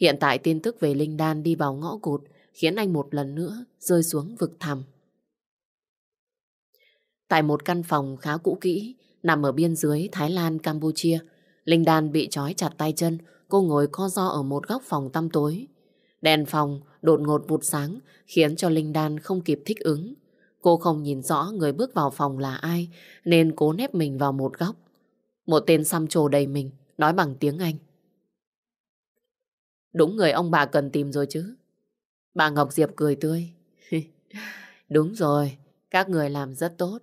Hiện tại tin tức về Linh Đan đi vào ngõ cụt khiến anh một lần nữa rơi xuống vực thẳm. Tại một căn phòng khá cũ kỹ, nằm ở biên giới Thái Lan, Campuchia, Linh Đan bị trói chặt tay chân, cô ngồi co ro ở một góc phòng tăm tối. Đèn phòng đột ngột vụt sáng khiến cho Linh Đan không kịp thích ứng. Cô không nhìn rõ người bước vào phòng là ai nên cố nép mình vào một góc. Một tên xăm trồ đầy mình nói bằng tiếng Anh. Đúng người ông bà cần tìm rồi chứ. Bà Ngọc Diệp cười tươi. Đúng rồi, các người làm rất tốt.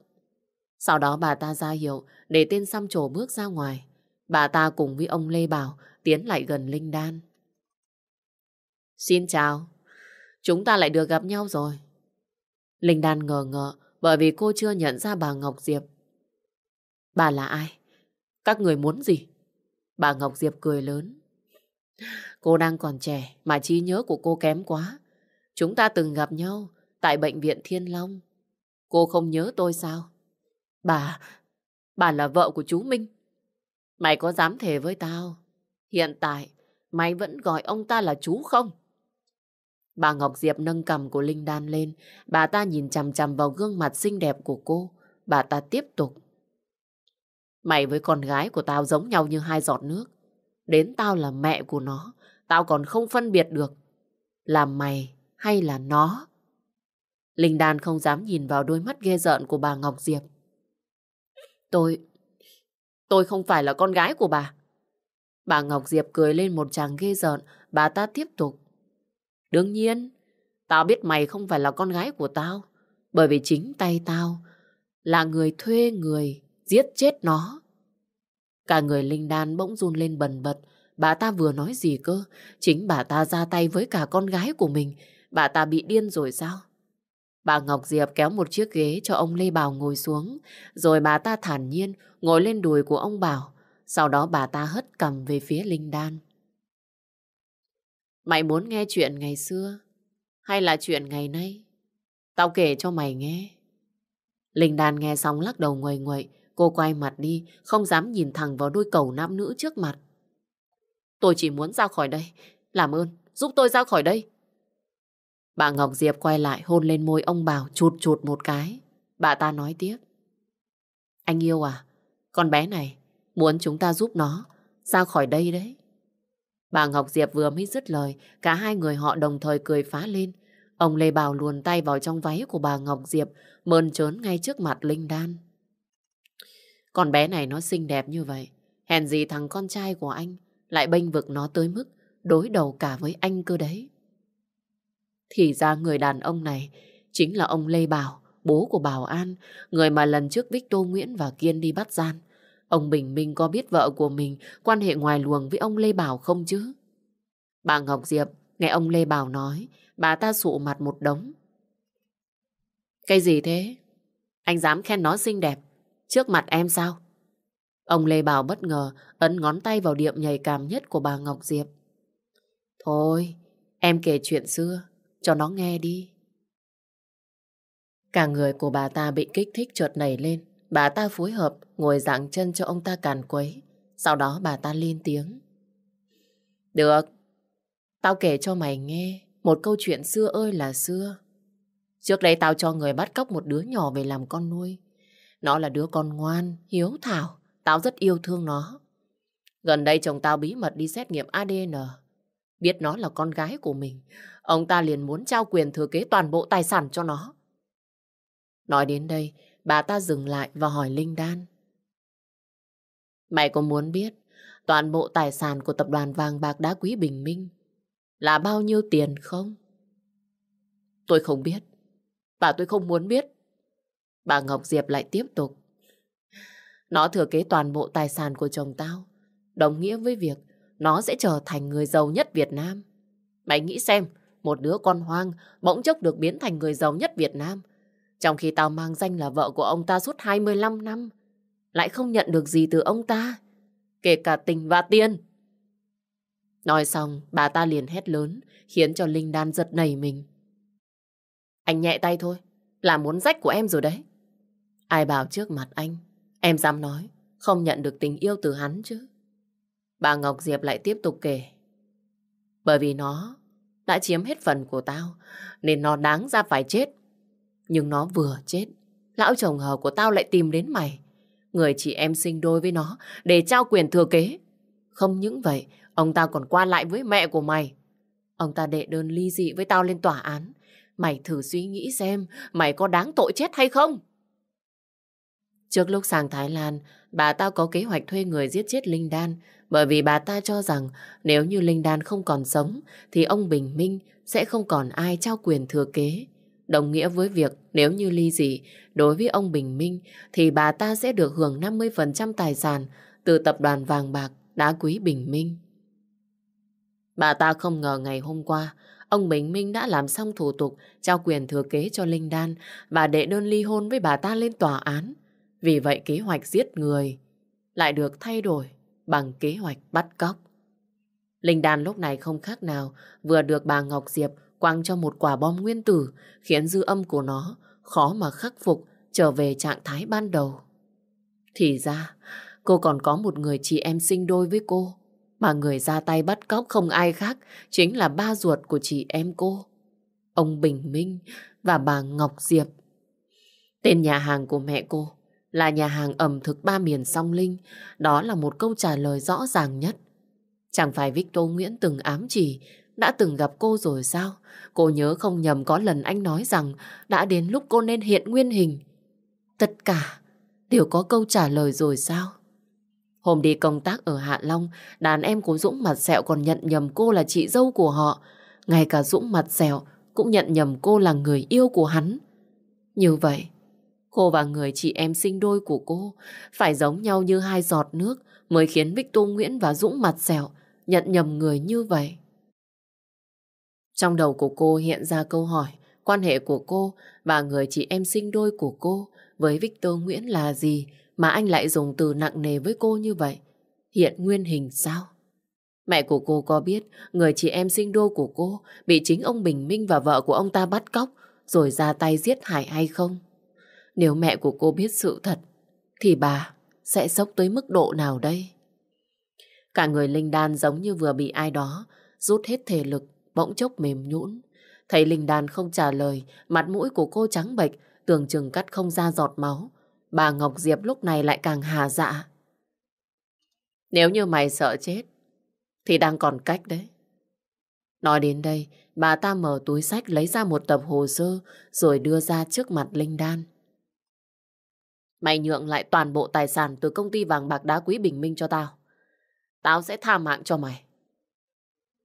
Sau đó bà ta ra hiệu để tên xăm trổ bước ra ngoài. Bà ta cùng với ông Lê Bảo tiến lại gần Linh Đan. Xin chào, chúng ta lại được gặp nhau rồi. Linh Đan ngờ ngợ bởi vì cô chưa nhận ra bà Ngọc Diệp. Bà là ai? Các người muốn gì? Bà Ngọc Diệp cười lớn. Cô đang còn trẻ mà trí nhớ của cô kém quá. Chúng ta từng gặp nhau tại bệnh viện Thiên Long. Cô không nhớ tôi sao? Bà, bà là vợ của chú Minh. Mày có dám thề với tao? Hiện tại, mày vẫn gọi ông ta là chú không? Bà Ngọc Diệp nâng cầm của Linh Đan lên. Bà ta nhìn chằm chằm vào gương mặt xinh đẹp của cô. Bà ta tiếp tục. Mày với con gái của tao giống nhau như hai giọt nước. Đến tao là mẹ của nó. Tao còn không phân biệt được. Là mày hay là nó? Linh Đan không dám nhìn vào đôi mắt ghê rợn của bà Ngọc Diệp. Tôi... Tôi không phải là con gái của bà. Bà Ngọc Diệp cười lên một chàng ghê rợn, bà ta tiếp tục. Đương nhiên, tao biết mày không phải là con gái của tao, bởi vì chính tay tao là người thuê người giết chết nó. Cả người Linh Đan bỗng run lên bần bật, bà ta vừa nói gì cơ, chính bà ta ra tay với cả con gái của mình, bà ta bị điên rồi sao? Bà Ngọc Diệp kéo một chiếc ghế cho ông Lê Bảo ngồi xuống, rồi bà ta thản nhiên ngồi lên đùi của ông Bảo. Sau đó bà ta hất cầm về phía Linh Đan. Mày muốn nghe chuyện ngày xưa hay là chuyện ngày nay? Tao kể cho mày nghe. Linh Đan nghe xong lắc đầu nguầy nguậy, cô quay mặt đi, không dám nhìn thẳng vào đôi cầu nam nữ trước mặt. Tôi chỉ muốn ra khỏi đây. Làm ơn, giúp tôi ra khỏi đây. Bà Ngọc Diệp quay lại hôn lên môi ông Bảo chụt chụt một cái. Bà ta nói tiếp. Anh yêu à, con bé này muốn chúng ta giúp nó ra khỏi đây đấy. Bà Ngọc Diệp vừa mới dứt lời, cả hai người họ đồng thời cười phá lên. Ông Lê Bảo luồn tay vào trong váy của bà Ngọc Diệp, mơn trớn ngay trước mặt Linh Đan. Con bé này nó xinh đẹp như vậy, hèn gì thằng con trai của anh lại bênh vực nó tới mức đối đầu cả với anh cơ đấy. Thì ra người đàn ông này chính là ông Lê Bảo, bố của Bảo An, người mà lần trước Victor Nguyễn và Kiên đi bắt gian. Ông Bình Minh có biết vợ của mình quan hệ ngoài luồng với ông Lê Bảo không chứ? Bà Ngọc Diệp nghe ông Lê Bảo nói, bà ta sụ mặt một đống. Cái gì thế? Anh dám khen nó xinh đẹp trước mặt em sao? Ông Lê Bảo bất ngờ ấn ngón tay vào điểm nhạy cảm nhất của bà Ngọc Diệp. Thôi, em kể chuyện xưa cho nó nghe đi. Cả người của bà ta bị kích thích chợt nảy lên. Bà ta phối hợp ngồi dạng chân cho ông ta càn quấy. Sau đó bà ta lên tiếng. Được, tao kể cho mày nghe một câu chuyện xưa ơi là xưa. Trước đây tao cho người bắt cóc một đứa nhỏ về làm con nuôi. Nó là đứa con ngoan, hiếu thảo. Tao rất yêu thương nó. Gần đây chồng tao bí mật đi xét nghiệm ADN. Biết nó là con gái của mình. Ông ta liền muốn trao quyền thừa kế toàn bộ tài sản cho nó. Nói đến đây, bà ta dừng lại và hỏi Linh Đan. Mày có muốn biết toàn bộ tài sản của tập đoàn vàng bạc đá quý Bình Minh là bao nhiêu tiền không? Tôi không biết. Và tôi không muốn biết. Bà Ngọc Diệp lại tiếp tục. Nó thừa kế toàn bộ tài sản của chồng tao. Đồng nghĩa với việc nó sẽ trở thành người giàu nhất Việt Nam. Mày nghĩ xem, một đứa con hoang bỗng chốc được biến thành người giàu nhất Việt Nam. Trong khi tao mang danh là vợ của ông ta suốt 25 năm. lại không nhận được gì từ ông ta, kể cả tình và tiền. Nói xong, bà ta liền hét lớn, khiến cho Linh Đan giật nảy mình. Anh nhẹ tay thôi, là muốn rách của em rồi đấy. Ai bảo trước mặt anh, em dám nói, không nhận được tình yêu từ hắn chứ. Bà Ngọc Diệp lại tiếp tục kể. Bởi vì nó đã chiếm hết phần của tao, nên nó đáng ra phải chết. Nhưng nó vừa chết, lão chồng hờ của tao lại tìm đến mày. Người chị em sinh đôi với nó để trao quyền thừa kế. Không những vậy, ông ta còn qua lại với mẹ của mày. Ông ta đệ đơn ly dị với tao lên tòa án. Mày thử suy nghĩ xem mày có đáng tội chết hay không? Trước lúc sang Thái Lan, bà ta có kế hoạch thuê người giết chết Linh Đan, bởi vì bà ta cho rằng nếu như Linh Đan không còn sống, thì ông Bình Minh sẽ không còn ai trao quyền thừa kế. Đồng nghĩa với việc nếu như ly dị đối với ông Bình Minh, thì bà ta sẽ được hưởng 50% tài sản từ tập đoàn vàng bạc đá quý Bình Minh. Bà ta không ngờ ngày hôm qua, ông Bình Minh đã làm xong thủ tục trao quyền thừa kế cho Linh Đan và đệ đơn ly hôn với bà ta lên tòa án. Vì vậy kế hoạch giết người lại được thay đổi bằng kế hoạch bắt cóc. Linh Đan lúc này không khác nào vừa được bà Ngọc Diệp quăng cho một quả bom nguyên tử khiến dư âm của nó khó mà khắc phục trở về trạng thái ban đầu. Thì ra, cô còn có một người chị em sinh đôi với cô mà người ra tay bắt cóc không ai khác chính là ba ruột của chị em cô. Ông Bình Minh và bà Ngọc Diệp. Tên nhà hàng của mẹ cô là nhà hàng ẩm thực ba miền song linh. Đó là một câu trả lời rõ ràng nhất. Chẳng phải Victor Nguyễn từng ám chỉ đã từng gặp cô rồi sao? Cô nhớ không nhầm có lần anh nói rằng đã đến lúc cô nên hiện nguyên hình. Tất cả đều có câu trả lời rồi sao? Hôm đi công tác ở Hạ Long, đàn em của Dũng mặt sẹo còn nhận nhầm cô là chị dâu của họ. Ngay cả Dũng mặt sẹo cũng nhận nhầm cô là người yêu của hắn. Như vậy, Cô và người chị em sinh đôi của cô phải giống nhau như hai giọt nước mới khiến Victor Nguyễn và Dũng mặt dẻo nhận nhầm người như vậy. Trong đầu của cô hiện ra câu hỏi, quan hệ của cô và người chị em sinh đôi của cô với Victor Nguyễn là gì mà anh lại dùng từ nặng nề với cô như vậy? Hiện nguyên hình sao? Mẹ của cô có biết người chị em sinh đôi của cô bị chính ông Bình Minh và vợ của ông ta bắt cóc rồi ra tay giết hại hay không? Nếu mẹ của cô biết sự thật, thì bà sẽ sốc tới mức độ nào đây? Cả người Linh Đan giống như vừa bị ai đó rút hết thể lực, bỗng chốc mềm nhũn. Thấy Linh Đan không trả lời, mặt mũi của cô trắng bệch, tưởng chừng cắt không ra giọt máu. Bà Ngọc Diệp lúc này lại càng hà dạ. Nếu như mày sợ chết, thì đang còn cách đấy. Nói đến đây, bà ta mở túi sách lấy ra một tập hồ sơ rồi đưa ra trước mặt Linh Đan. Mày nhượng lại toàn bộ tài sản từ công ty vàng bạc đá quý Bình Minh cho tao. Tao sẽ tha mạng cho mày.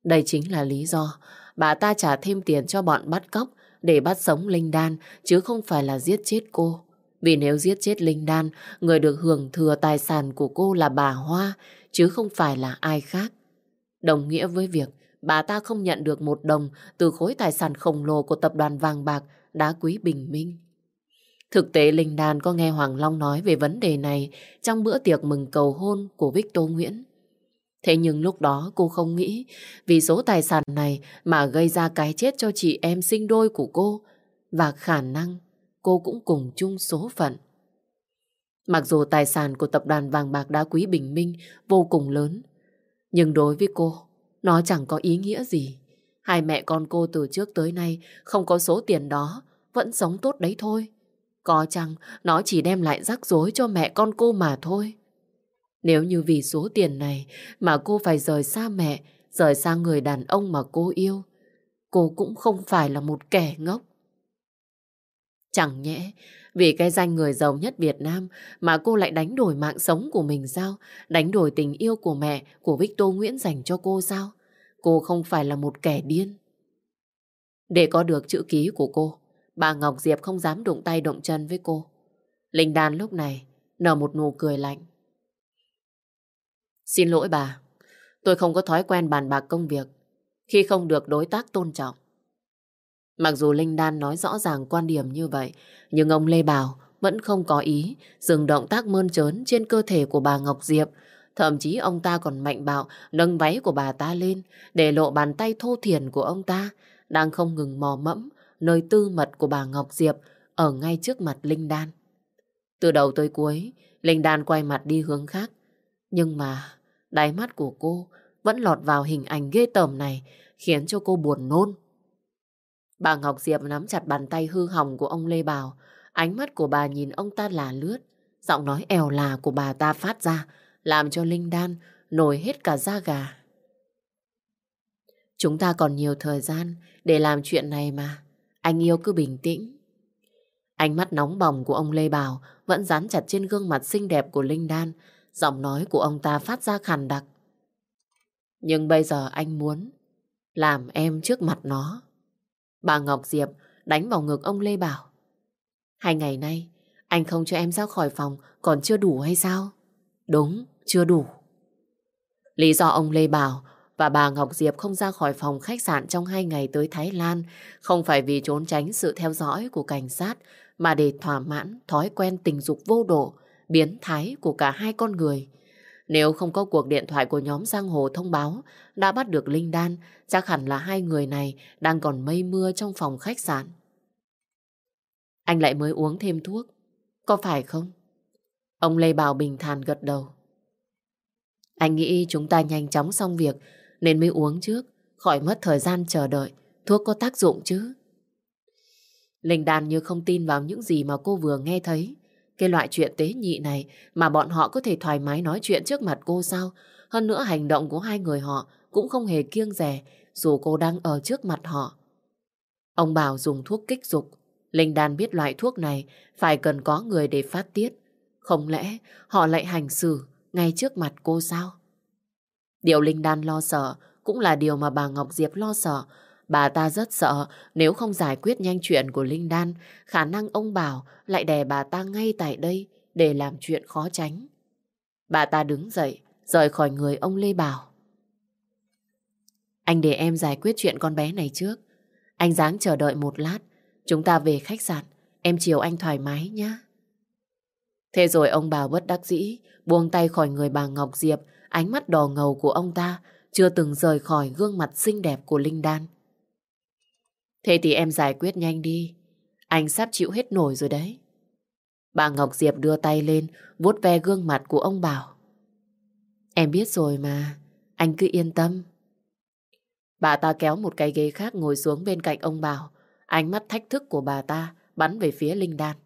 Đây chính là lý do bà ta trả thêm tiền cho bọn bắt cóc để bắt sống Linh Đan chứ không phải là giết chết cô. Vì nếu giết chết Linh Đan, người được hưởng thừa tài sản của cô là bà Hoa chứ không phải là ai khác. Đồng nghĩa với việc bà ta không nhận được một đồng từ khối tài sản khổng lồ của tập đoàn vàng bạc đá quý Bình Minh. Thực tế Linh Đan có nghe Hoàng Long nói về vấn đề này trong bữa tiệc mừng cầu hôn của Victor Nguyễn. Thế nhưng lúc đó cô không nghĩ vì số tài sản này mà gây ra cái chết cho chị em sinh đôi của cô và khả năng cô cũng cùng chung số phận. Mặc dù tài sản của tập đoàn vàng bạc đá quý Bình Minh vô cùng lớn, nhưng đối với cô, nó chẳng có ý nghĩa gì. Hai mẹ con cô từ trước tới nay không có số tiền đó, vẫn sống tốt đấy thôi. Có chăng nó chỉ đem lại rắc rối cho mẹ con cô mà thôi. Nếu như vì số tiền này mà cô phải rời xa mẹ, rời xa người đàn ông mà cô yêu, cô cũng không phải là một kẻ ngốc. Chẳng nhẽ vì cái danh người giàu nhất Việt Nam mà cô lại đánh đổi mạng sống của mình sao? Đánh đổi tình yêu của mẹ, của Victor Nguyễn dành cho cô sao? Cô không phải là một kẻ điên. Để có được chữ ký của cô, Bà Ngọc Diệp không dám đụng tay động chân với cô. Linh Đan lúc này nở một nụ cười lạnh. Xin lỗi bà, tôi không có thói quen bàn bạc công việc khi không được đối tác tôn trọng. Mặc dù Linh Đan nói rõ ràng quan điểm như vậy, nhưng ông Lê Bảo vẫn không có ý dừng động tác mơn trớn trên cơ thể của bà Ngọc Diệp. Thậm chí ông ta còn mạnh bạo nâng váy của bà ta lên để lộ bàn tay thô thiển của ông ta đang không ngừng mò mẫm nơi tư mật của bà Ngọc Diệp ở ngay trước mặt Linh Đan. Từ đầu tới cuối, Linh Đan quay mặt đi hướng khác. Nhưng mà đáy mắt của cô vẫn lọt vào hình ảnh ghê tởm này khiến cho cô buồn nôn. Bà Ngọc Diệp nắm chặt bàn tay hư hỏng của ông Lê Bảo. Ánh mắt của bà nhìn ông ta là lướt. Giọng nói èo là của bà ta phát ra làm cho Linh Đan nổi hết cả da gà. Chúng ta còn nhiều thời gian để làm chuyện này mà. Anh yêu cứ bình tĩnh. Ánh mắt nóng bỏng của ông Lê Bảo vẫn dán chặt trên gương mặt xinh đẹp của Linh Đan. Giọng nói của ông ta phát ra khàn đặc. Nhưng bây giờ anh muốn làm em trước mặt nó. Bà Ngọc Diệp đánh vào ngực ông Lê Bảo. Hai ngày nay, anh không cho em ra khỏi phòng còn chưa đủ hay sao? Đúng, chưa đủ. Lý do ông Lê Bảo và bà Ngọc Diệp không ra khỏi phòng khách sạn trong hai ngày tới Thái Lan không phải vì trốn tránh sự theo dõi của cảnh sát mà để thỏa mãn thói quen tình dục vô độ, biến thái của cả hai con người. Nếu không có cuộc điện thoại của nhóm Giang Hồ thông báo đã bắt được Linh Đan, chắc hẳn là hai người này đang còn mây mưa trong phòng khách sạn. Anh lại mới uống thêm thuốc, có phải không? Ông Lê Bảo bình thản gật đầu. Anh nghĩ chúng ta nhanh chóng xong việc nên mới uống trước, khỏi mất thời gian chờ đợi. Thuốc có tác dụng chứ? Linh Đan như không tin vào những gì mà cô vừa nghe thấy. Cái loại chuyện tế nhị này mà bọn họ có thể thoải mái nói chuyện trước mặt cô sao? Hơn nữa hành động của hai người họ cũng không hề kiêng rẻ dù cô đang ở trước mặt họ. Ông Bảo dùng thuốc kích dục. Linh Đan biết loại thuốc này phải cần có người để phát tiết. Không lẽ họ lại hành xử ngay trước mặt cô sao? Điều Linh Đan lo sợ cũng là điều mà bà Ngọc Diệp lo sợ. Bà ta rất sợ nếu không giải quyết nhanh chuyện của Linh Đan, khả năng ông Bảo lại đè bà ta ngay tại đây để làm chuyện khó tránh. Bà ta đứng dậy, rời khỏi người ông Lê Bảo. Anh để em giải quyết chuyện con bé này trước. Anh dáng chờ đợi một lát, chúng ta về khách sạn, em chiều anh thoải mái nhé. Thế rồi ông Bảo bất đắc dĩ, buông tay khỏi người bà Ngọc Diệp, ánh mắt đỏ ngầu của ông ta chưa từng rời khỏi gương mặt xinh đẹp của Linh Đan. Thế thì em giải quyết nhanh đi, anh sắp chịu hết nổi rồi đấy. Bà Ngọc Diệp đưa tay lên, vuốt ve gương mặt của ông Bảo. Em biết rồi mà, anh cứ yên tâm. Bà ta kéo một cái ghế khác ngồi xuống bên cạnh ông Bảo. Ánh mắt thách thức của bà ta bắn về phía Linh Đan.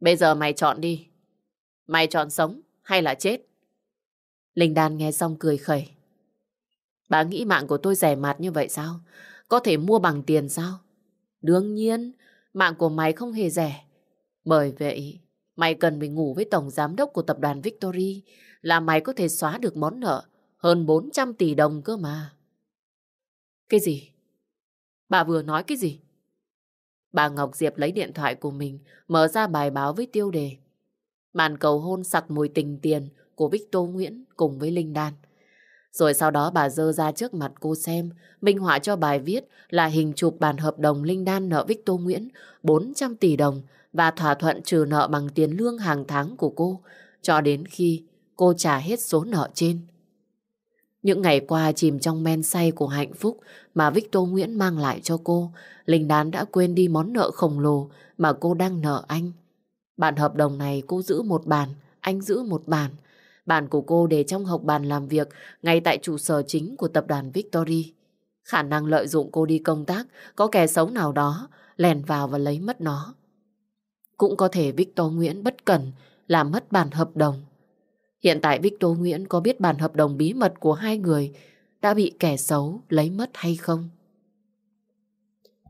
Bây giờ mày chọn đi. Mày chọn sống hay là chết? Linh Đan nghe xong cười khẩy. Bà nghĩ mạng của tôi rẻ mạt như vậy sao? Có thể mua bằng tiền sao? Đương nhiên, mạng của mày không hề rẻ. Bởi vậy, mày cần phải ngủ với tổng giám đốc của tập đoàn Victory là mày có thể xóa được món nợ hơn 400 tỷ đồng cơ mà. Cái gì? Bà vừa nói cái gì? Bà Ngọc Diệp lấy điện thoại của mình, mở ra bài báo với tiêu đề. Màn cầu hôn sặc mùi tình tiền của Victor Nguyễn cùng với Linh Đan. Rồi sau đó bà dơ ra trước mặt cô xem, minh họa cho bài viết là hình chụp bản hợp đồng Linh Đan nợ Victor Nguyễn 400 tỷ đồng và thỏa thuận trừ nợ bằng tiền lương hàng tháng của cô, cho đến khi cô trả hết số nợ trên. Những ngày qua chìm trong men say của hạnh phúc mà Victor Nguyễn mang lại cho cô, Linh Đán đã quên đi món nợ khổng lồ mà cô đang nợ anh. Bản hợp đồng này cô giữ một bản, anh giữ một bản bàn của cô để trong hộp bàn làm việc ngay tại trụ sở chính của tập đoàn Victory. Khả năng lợi dụng cô đi công tác, có kẻ xấu nào đó lèn vào và lấy mất nó. Cũng có thể Victor Nguyễn bất cẩn làm mất bản hợp đồng. Hiện tại Victor Nguyễn có biết bản hợp đồng bí mật của hai người đã bị kẻ xấu lấy mất hay không?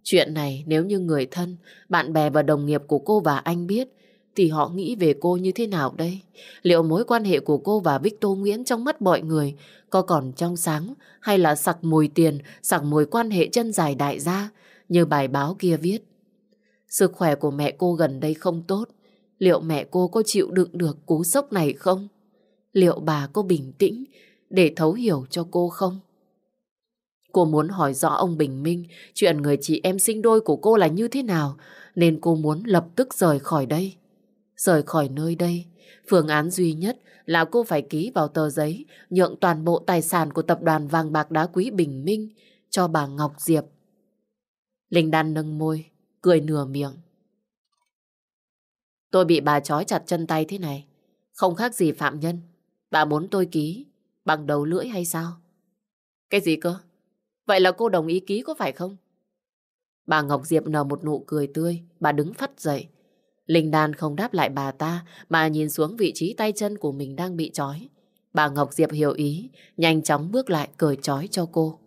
Chuyện này nếu như người thân, bạn bè và đồng nghiệp của cô và anh biết thì họ nghĩ về cô như thế nào đây? Liệu mối quan hệ của cô và Victor Nguyễn trong mắt mọi người có còn trong sáng hay là sặc mùi tiền, sặc mùi quan hệ chân dài đại gia như bài báo kia viết? Sức khỏe của mẹ cô gần đây không tốt. Liệu mẹ cô có chịu đựng được cú sốc này không? Liệu bà có bình tĩnh để thấu hiểu cho cô không? Cô muốn hỏi rõ ông Bình Minh chuyện người chị em sinh đôi của cô là như thế nào, nên cô muốn lập tức rời khỏi đây. Rời khỏi nơi đây, phương án duy nhất là cô phải ký vào tờ giấy nhượng toàn bộ tài sản của tập đoàn vàng bạc đá quý Bình Minh cho bà Ngọc Diệp. Linh Đan nâng môi, cười nửa miệng. Tôi bị bà trói chặt chân tay thế này, không khác gì phạm nhân. Bà muốn tôi ký bằng đầu lưỡi hay sao? Cái gì cơ? Vậy là cô đồng ý ký có phải không? Bà Ngọc Diệp nở một nụ cười tươi, bà đứng phát dậy. Linh Đan không đáp lại bà ta, mà nhìn xuống vị trí tay chân của mình đang bị trói. Bà Ngọc Diệp hiểu ý, nhanh chóng bước lại cởi trói cho cô.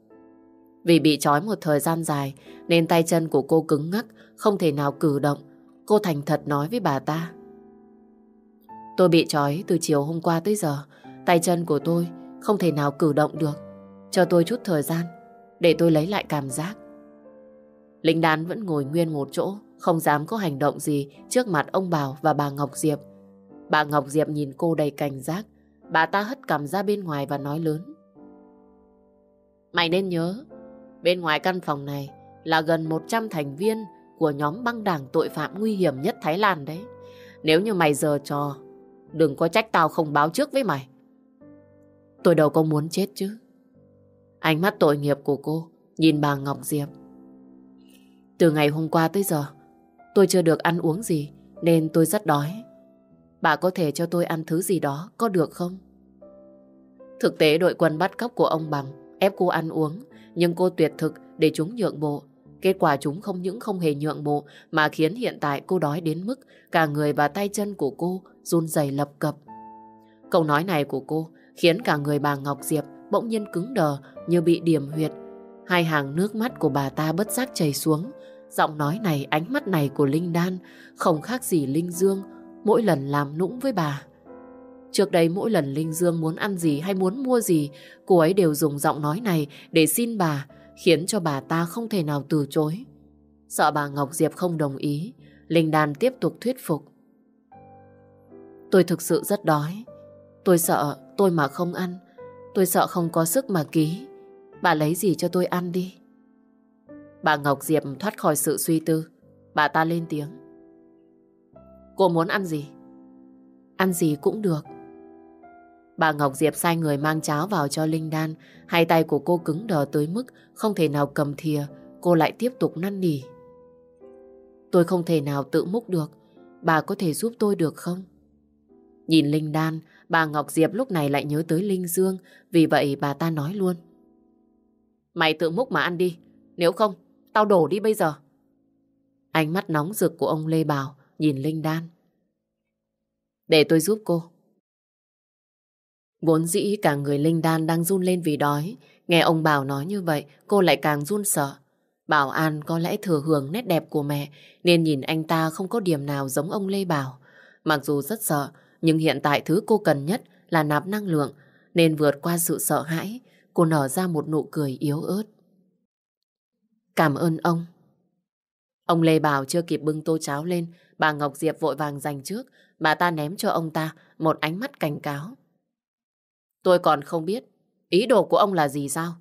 Vì bị trói một thời gian dài, nên tay chân của cô cứng ngắc, không thể nào cử động. Cô thành thật nói với bà ta. Tôi bị trói từ chiều hôm qua tới giờ, tay chân của tôi không thể nào cử động được. Cho tôi chút thời gian, để tôi lấy lại cảm giác. Linh Đán vẫn ngồi nguyên một chỗ, không dám có hành động gì trước mặt ông Bảo và bà Ngọc Diệp. Bà Ngọc Diệp nhìn cô đầy cảnh giác, bà ta hất cằm ra bên ngoài và nói lớn. Mày nên nhớ, bên ngoài căn phòng này là gần 100 thành viên của nhóm băng đảng tội phạm nguy hiểm nhất Thái Lan đấy. Nếu như mày giờ trò, đừng có trách tao không báo trước với mày. Tôi đâu có muốn chết chứ. Ánh mắt tội nghiệp của cô nhìn bà Ngọc Diệp. Từ ngày hôm qua tới giờ, tôi chưa được ăn uống gì nên tôi rất đói. Bà có thể cho tôi ăn thứ gì đó, có được không? Thực tế đội quân bắt cóc của ông Bằng ép cô ăn uống, nhưng cô tuyệt thực để chúng nhượng bộ. Kết quả chúng không những không hề nhượng bộ mà khiến hiện tại cô đói đến mức cả người và tay chân của cô run rẩy lập cập. Câu nói này của cô khiến cả người bà Ngọc Diệp bỗng nhiên cứng đờ như bị điểm huyệt. Hai hàng nước mắt của bà ta bất giác chảy xuống. Giọng nói này, ánh mắt này của Linh Đan không khác gì Linh Dương mỗi lần làm nũng với bà. Trước đây mỗi lần Linh Dương muốn ăn gì hay muốn mua gì, cô ấy đều dùng giọng nói này để xin bà, khiến cho bà ta không thể nào từ chối. Sợ bà Ngọc Diệp không đồng ý, Linh Đan tiếp tục thuyết phục. Tôi thực sự rất đói. Tôi sợ tôi mà không ăn, Tôi sợ không có sức mà ký. Bà lấy gì cho tôi ăn đi. Bà Ngọc Diệp thoát khỏi sự suy tư. Bà ta lên tiếng. Cô muốn ăn gì? Ăn gì cũng được. Bà Ngọc Diệp sai người mang cháo vào cho Linh Đan. Hai tay của cô cứng đờ tới mức không thể nào cầm thìa. Cô lại tiếp tục năn nỉ. Tôi không thể nào tự múc được. Bà có thể giúp tôi được không? Nhìn Linh Đan, bà Ngọc Diệp lúc này lại nhớ tới Linh Dương, vì vậy bà ta nói luôn. Mày tự múc mà ăn đi, nếu không, tao đổ đi bây giờ. Ánh mắt nóng rực của ông Lê Bảo nhìn Linh Đan. Để tôi giúp cô. Vốn dĩ cả người Linh Đan đang run lên vì đói. Nghe ông Bảo nói như vậy, cô lại càng run sợ. Bảo An có lẽ thừa hưởng nét đẹp của mẹ, nên nhìn anh ta không có điểm nào giống ông Lê Bảo. Mặc dù rất sợ, nhưng hiện tại thứ cô cần nhất là nạp năng lượng, nên vượt qua sự sợ hãi, cô nở ra một nụ cười yếu ớt. Cảm ơn ông. Ông Lê Bảo chưa kịp bưng tô cháo lên, bà Ngọc Diệp vội vàng giành trước, bà ta ném cho ông ta một ánh mắt cảnh cáo. Tôi còn không biết, ý đồ của ông là gì sao?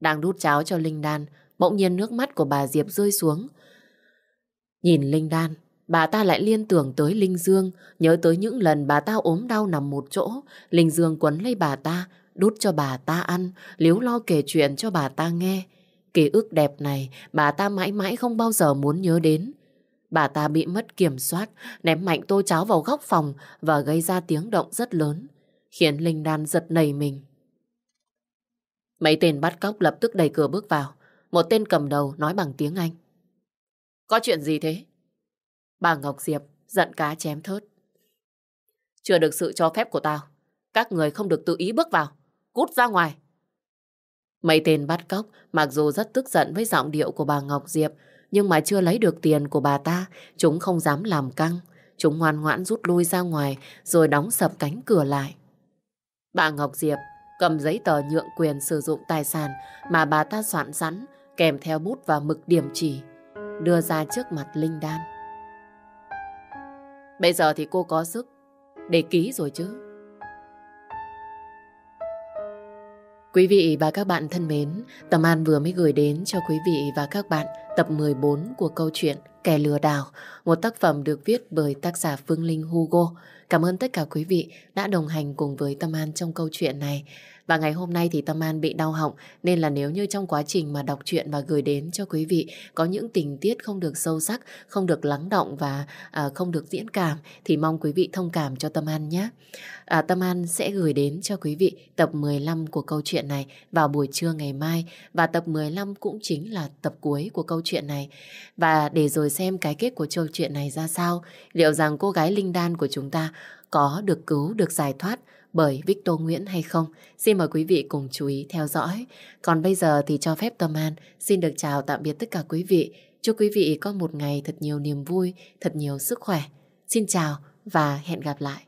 Đang đút cháo cho Linh Đan, bỗng nhiên nước mắt của bà Diệp rơi xuống. Nhìn Linh Đan, bà ta lại liên tưởng tới Linh Dương, nhớ tới những lần bà ta ốm đau nằm một chỗ, Linh Dương quấn lấy bà ta, đút cho bà ta ăn, liếu lo kể chuyện cho bà ta nghe. Ký ức đẹp này, bà ta mãi mãi không bao giờ muốn nhớ đến. Bà ta bị mất kiểm soát, ném mạnh tô cháo vào góc phòng và gây ra tiếng động rất lớn, khiến Linh Đan giật nảy mình. Mấy tên bắt cóc lập tức đẩy cửa bước vào. Một tên cầm đầu nói bằng tiếng Anh. Có chuyện gì thế? Bà Ngọc Diệp giận cá chém thớt. Chưa được sự cho phép của tao. Các người không được tự ý bước vào. Cút ra ngoài. Mấy tên bắt cóc mặc dù rất tức giận với giọng điệu của bà Ngọc Diệp, nhưng mà chưa lấy được tiền của bà ta, chúng không dám làm căng. Chúng ngoan ngoãn rút lui ra ngoài, rồi đóng sập cánh cửa lại. Bà Ngọc Diệp cầm giấy tờ nhượng quyền sử dụng tài sản mà bà ta soạn sẵn, kèm theo bút và mực điểm chỉ, đưa ra trước mặt Linh Đan. Bây giờ thì cô có sức để ký rồi chứ. Quý vị và các bạn thân mến, Tâm An vừa mới gửi đến cho quý vị và các bạn tập 14 của câu chuyện Kẻ lừa đảo, một tác phẩm được viết bởi tác giả Phương Linh Hugo. Cảm ơn tất cả quý vị đã đồng hành cùng với Tâm An trong câu chuyện này. Và ngày hôm nay thì Tâm An bị đau họng nên là nếu như trong quá trình mà đọc truyện và gửi đến cho quý vị có những tình tiết không được sâu sắc, không được lắng động và à, không được diễn cảm thì mong quý vị thông cảm cho Tâm An nhé. À, Tâm An sẽ gửi đến cho quý vị tập 15 của câu chuyện này vào buổi trưa ngày mai và tập 15 cũng chính là tập cuối của câu chuyện này. Và để rồi xem cái kết của câu chuyện này ra sao, liệu rằng cô gái Linh Đan của chúng ta có được cứu, được giải thoát bởi Victor Nguyễn hay không? Xin mời quý vị cùng chú ý theo dõi. Còn bây giờ thì cho phép Tâm An xin được chào tạm biệt tất cả quý vị. Chúc quý vị có một ngày thật nhiều niềm vui, thật nhiều sức khỏe. Xin chào và hẹn gặp lại.